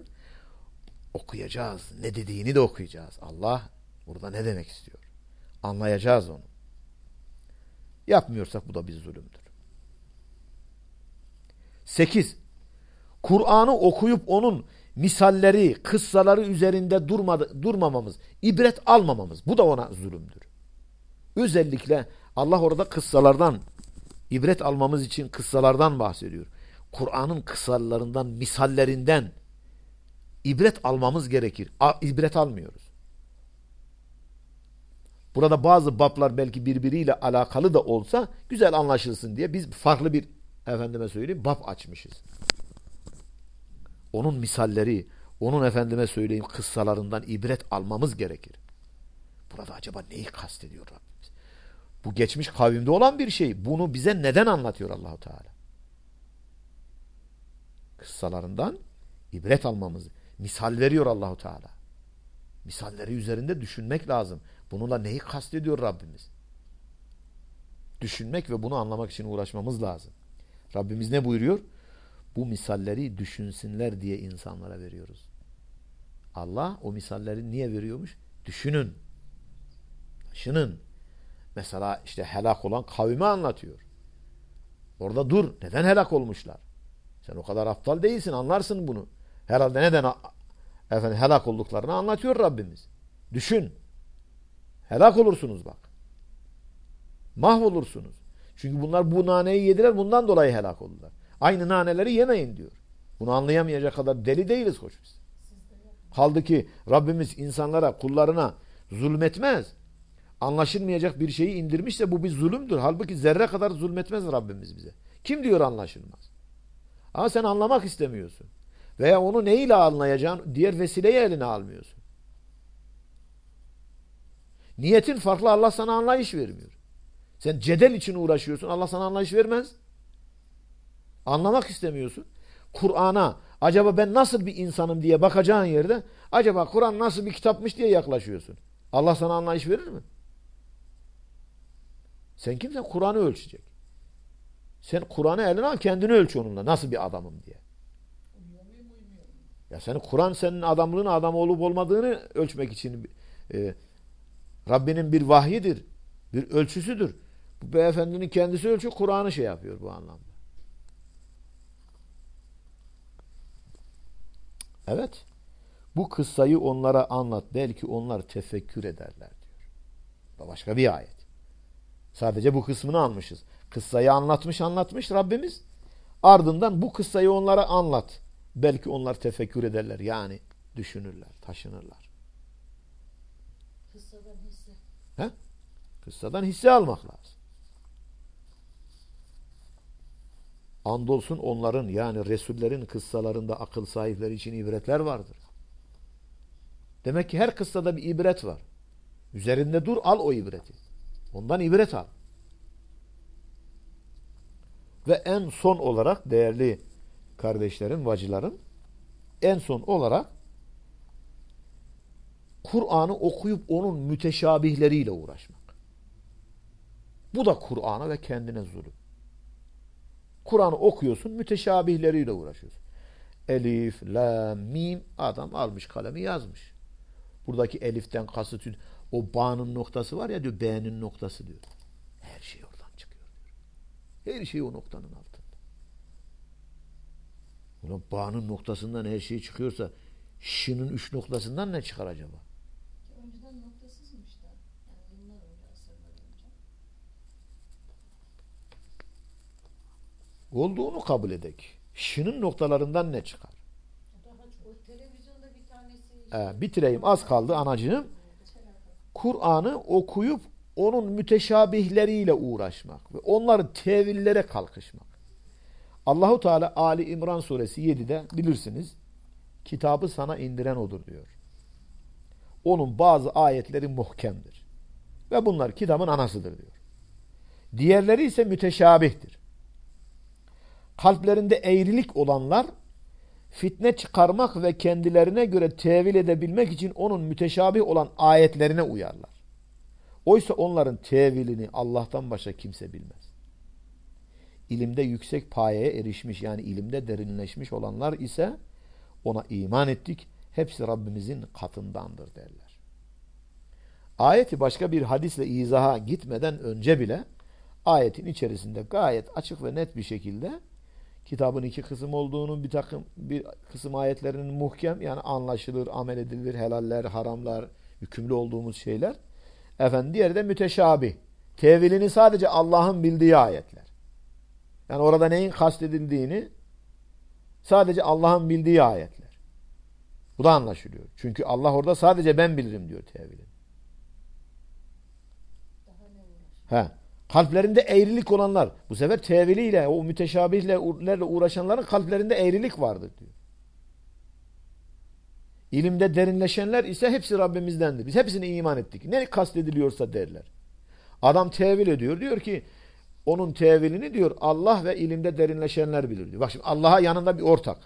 Okuyacağız. Ne dediğini de okuyacağız. Allah burada ne demek istiyor? Anlayacağız onu. Yapmıyorsak bu da bir zulümdür. Sekiz. Kur'an'ı okuyup onun misalleri, kıssaları üzerinde durmadı, durmamamız, ibret almamamız. Bu da ona zulümdür. Özellikle Allah orada kıssalardan, ibret almamız için kıssalardan bahsediyor. Kur'an'ın kıssalarından, misallerinden ibret almamız gerekir. A, ibret almıyoruz. Burada bazı bablar belki birbiriyle alakalı da olsa güzel anlaşılsın diye biz farklı bir efendime söyleyeyim bab açmışız. Onun misalleri, onun efendime söyleyeyim kıssalarından ibret almamız gerekir. Burada acaba neyi kastediyor Rabbimiz? Bu geçmiş kavimde olan bir şey. Bunu bize neden anlatıyor Allahu Teala? Kıssalarından ibret almamız. Misal veriyor Allahu Teala. Misalleri üzerinde düşünmek lazım. Bununla neyi kastediyor Rabbimiz? Düşünmek ve bunu anlamak için uğraşmamız lazım. Rabbimiz ne buyuruyor? Bu misalleri düşünsünler diye insanlara veriyoruz. Allah o misalleri niye veriyormuş? Düşünün. Düşünün. Mesela işte helak olan kavmi anlatıyor. Orada dur. Neden helak olmuşlar? Sen o kadar aptal değilsin. Anlarsın bunu. Herhalde neden efendim helak olduklarını anlatıyor Rabbimiz. Düşün. Helak olursunuz bak. Mahvolursunuz. Çünkü bunlar bu naneyi yediler bundan dolayı helak oldular. Aynı naneleri yemeyin diyor. Bunu anlayamayacak kadar deli değiliz hoş biz. Kaldı ki Rabbimiz insanlara, kullarına zulmetmez. Anlaşılmayacak bir şeyi indirmişse bu bir zulümdür. Halbuki zerre kadar zulmetmez Rabbimiz bize. Kim diyor anlaşılmaz? Ama sen anlamak istemiyorsun. Veya onu neyle anlayacaksın? Diğer vesileyi eline almıyorsun. Niyetin farklı Allah sana anlayış vermiyor. Sen cedel için uğraşıyorsun. Allah sana anlayış vermez. Anlamak istemiyorsun. Kur'an'a acaba ben nasıl bir insanım diye bakacağın yerde acaba Kur'an nasıl bir kitapmış diye yaklaşıyorsun. Allah sana anlayış verir mi? Sen kimsen Kur'an'ı ölçecek. Sen Kur'an'ı eline al kendini ölç onunla. Nasıl bir adamım diye. Ya senin Kur'an senin adamlığın adam olup olmadığını ölçmek için e, Rabbinin bir vahyidir. Bir ölçüsüdür. Bu beyefendinin kendisi ölçü Kur'an'ı şey yapıyor bu anlamda. Evet. Bu kıssayı onlara anlat. Belki onlar tefekkür ederler diyor. Bu başka bir ayet. Sadece bu kısmını almışız. Kıssayı anlatmış anlatmış Rabbimiz. Ardından bu kıssayı onlara anlat. Belki onlar tefekkür ederler. Yani düşünürler, taşınırlar. Kıssadan hisse. He? Kıssadan hisse almak lazım. Andolsun onların yani Resullerin kıssalarında akıl sahipleri için ibretler vardır. Demek ki her kıssada bir ibret var. Üzerinde dur al o ibreti. Ondan ibret al. Ve en son olarak değerli kardeşlerim, vacılarım en son olarak Kur'an'ı okuyup onun müteşabihleriyle uğraşmak. Bu da Kur'an'a ve kendine zulüm. Kur'an'ı okuyorsun, müteşabihleriyle uğraşıyorsun. Elif, la, mim adam almış kalemi yazmış. Buradaki eliften kasıt o bağının noktası var ya diyor B'nin noktası diyor. Her şey oradan çıkıyor diyor. Her şey o noktanın altında. Ulan bağının noktasından her şey çıkıyorsa şinin üç noktasından ne çıkar acaba? Ki önceden noktasızmış da. Yani yıllar önce, asırlar önce. Olduğunu kabul edek. Şinin noktalarından ne çıkar? Ee, bitireyim az kaldı anacığım. Kur'an'ı okuyup onun müteşabihleriyle uğraşmak ve onları tevillere kalkışmak. Allahu Teala Ali İmran suresi 7'de bilirsiniz kitabı sana indiren odur diyor. Onun bazı ayetleri muhkemdir. Ve bunlar kitabın anasıdır diyor. Diğerleri ise müteşabihtir. Kalplerinde eğrilik olanlar fitne çıkarmak ve kendilerine göre tevil edebilmek için onun müteşabih olan ayetlerine uyarlar. Oysa onların tevilini Allah'tan başka kimse bilmez. İlimde yüksek payeye erişmiş yani ilimde derinleşmiş olanlar ise ona iman ettik. Hepsi Rabbimizin katındandır derler. Ayeti başka bir hadisle izaha gitmeden önce bile ayetin içerisinde gayet açık ve net bir şekilde kitabın iki kısım olduğunu bir takım bir kısım ayetlerinin muhkem yani anlaşılır, amel edilir, helaller, haramlar, hükümlü olduğumuz şeyler. Efendim diğeri de müteşabih. Tevilini sadece Allah'ın bildiği ayetler. Yani orada neyin kastedildiğini sadece Allah'ın bildiği ayetler. Bu da anlaşılıyor. Çünkü Allah orada sadece ben bilirim diyor tevilini. daha ne uğraşıyor? He. Kalplerinde eğrilik olanlar. Bu sefer teviliyle, o müteşabihlerle uğraşanların kalplerinde eğrilik vardır diyor. İlimde derinleşenler ise hepsi Rabbimizdendir. Biz hepsine iman ettik. Ne kastediliyorsa derler. Adam tevil ediyor. Diyor ki onun tevilini diyor Allah ve ilimde derinleşenler bilir diyor. Bak şimdi Allah'a yanında bir ortak.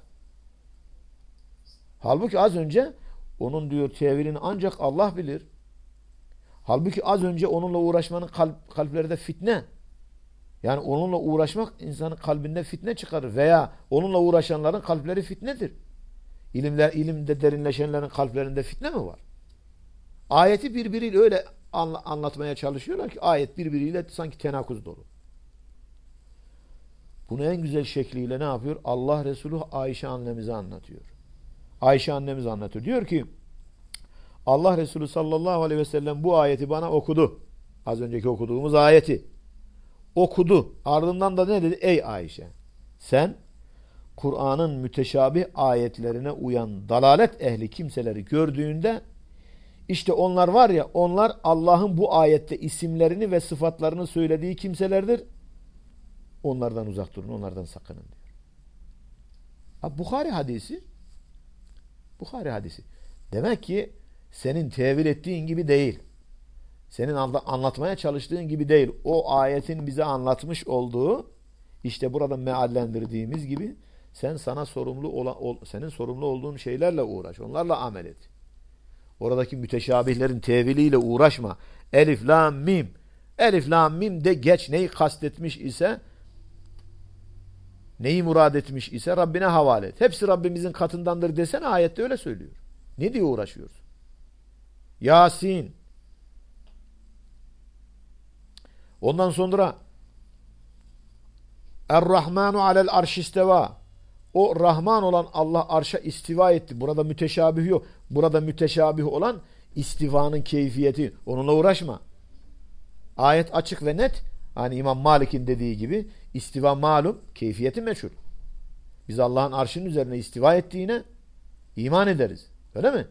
Halbuki az önce onun diyor tevilini ancak Allah bilir. Halbuki az önce onunla uğraşmanın kalp, kalplerde fitne. Yani onunla uğraşmak insanın kalbinde fitne çıkarır. Veya onunla uğraşanların kalpleri fitnedir. İlimler, ilimde derinleşenlerin kalplerinde fitne mi var? Ayeti birbiriyle öyle anlatmaya çalışıyorlar ki ayet birbiriyle sanki tenakuz dolu. Bunu en güzel şekliyle ne yapıyor? Allah Resulü Ayşe annemize anlatıyor. Ayşe annemiz anlatıyor. Diyor ki Allah Resulü sallallahu aleyhi ve sellem bu ayeti bana okudu. Az önceki okuduğumuz ayeti. Okudu. Ardından da ne dedi? Ey Ayşe sen Kur'an'ın müteşabih ayetlerine uyan dalalet ehli kimseleri gördüğünde işte onlar var ya onlar Allah'ın bu ayette isimlerini ve sıfatlarını söylediği kimselerdir. Onlardan uzak durun, onlardan sakının diyor. Ha, Bukhari hadisi Bukhari hadisi. Demek ki senin tevil ettiğin gibi değil. Senin anlatmaya çalıştığın gibi değil. O ayetin bize anlatmış olduğu işte burada meallendirdiğimiz gibi sen sana sorumlu olan ol, senin sorumlu olduğun şeylerle uğraş. Onlarla amel et. Oradaki müteşabihlerin teviliyle uğraşma. Elif, lam, mim. Elif, lam, mim de geç neyi kastetmiş ise Neyi murad etmiş ise Rabbine havale et. Hepsi Rabbimizin katındandır desene ayette öyle söylüyor. Ne diye uğraşıyorsun? Yasin. Ondan sonra Er-Rahmanu alel arşisteva. O Rahman olan Allah arşa istiva etti. Burada müteşabih yok. Burada müteşabih olan istivanın keyfiyeti. Onunla uğraşma. Ayet açık ve net. Hani İmam Malik'in dediği gibi istiva malum, keyfiyeti meçhul. Biz Allah'ın arşının üzerine istiva ettiğine iman ederiz. Öyle mi?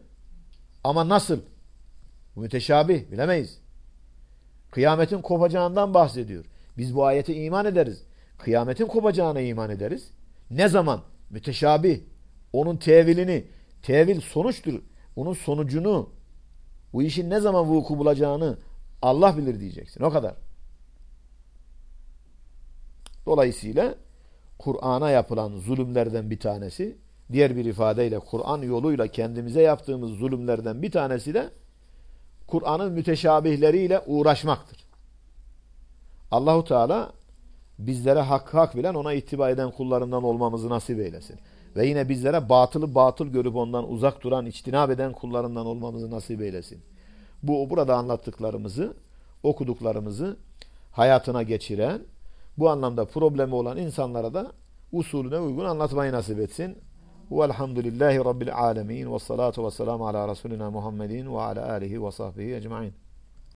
Ama nasıl? Bu müteşabih bilemeyiz. Kıyametin kopacağından bahsediyor. Biz bu ayete iman ederiz. Kıyametin kopacağına iman ederiz. Ne zaman? Müteşabih. Onun tevilini, tevil sonuçtur. Onun sonucunu, bu işin ne zaman vuku bulacağını Allah bilir diyeceksin. O kadar. Dolayısıyla Kur'an'a yapılan zulümlerden bir tanesi, diğer bir ifadeyle Kur'an yoluyla kendimize yaptığımız zulümlerden bir tanesi de Kur'an'ın müteşabihleriyle uğraşmaktır. Allahu Teala bizlere hak hak bilen ona ittiba eden kullarından olmamızı nasip eylesin. Ve yine bizlere batılı batıl görüp ondan uzak duran, içtinab eden kullarından olmamızı nasip eylesin. Bu burada anlattıklarımızı, okuduklarımızı hayatına geçiren, bu anlamda problemi olan insanlara da usulüne uygun anlatmayı nasip etsin. Velhamdülillahi Rabbil alemin ve salatu ve selamu ala Resulina Muhammedin ve ala alihi ve sahbihi ecmain.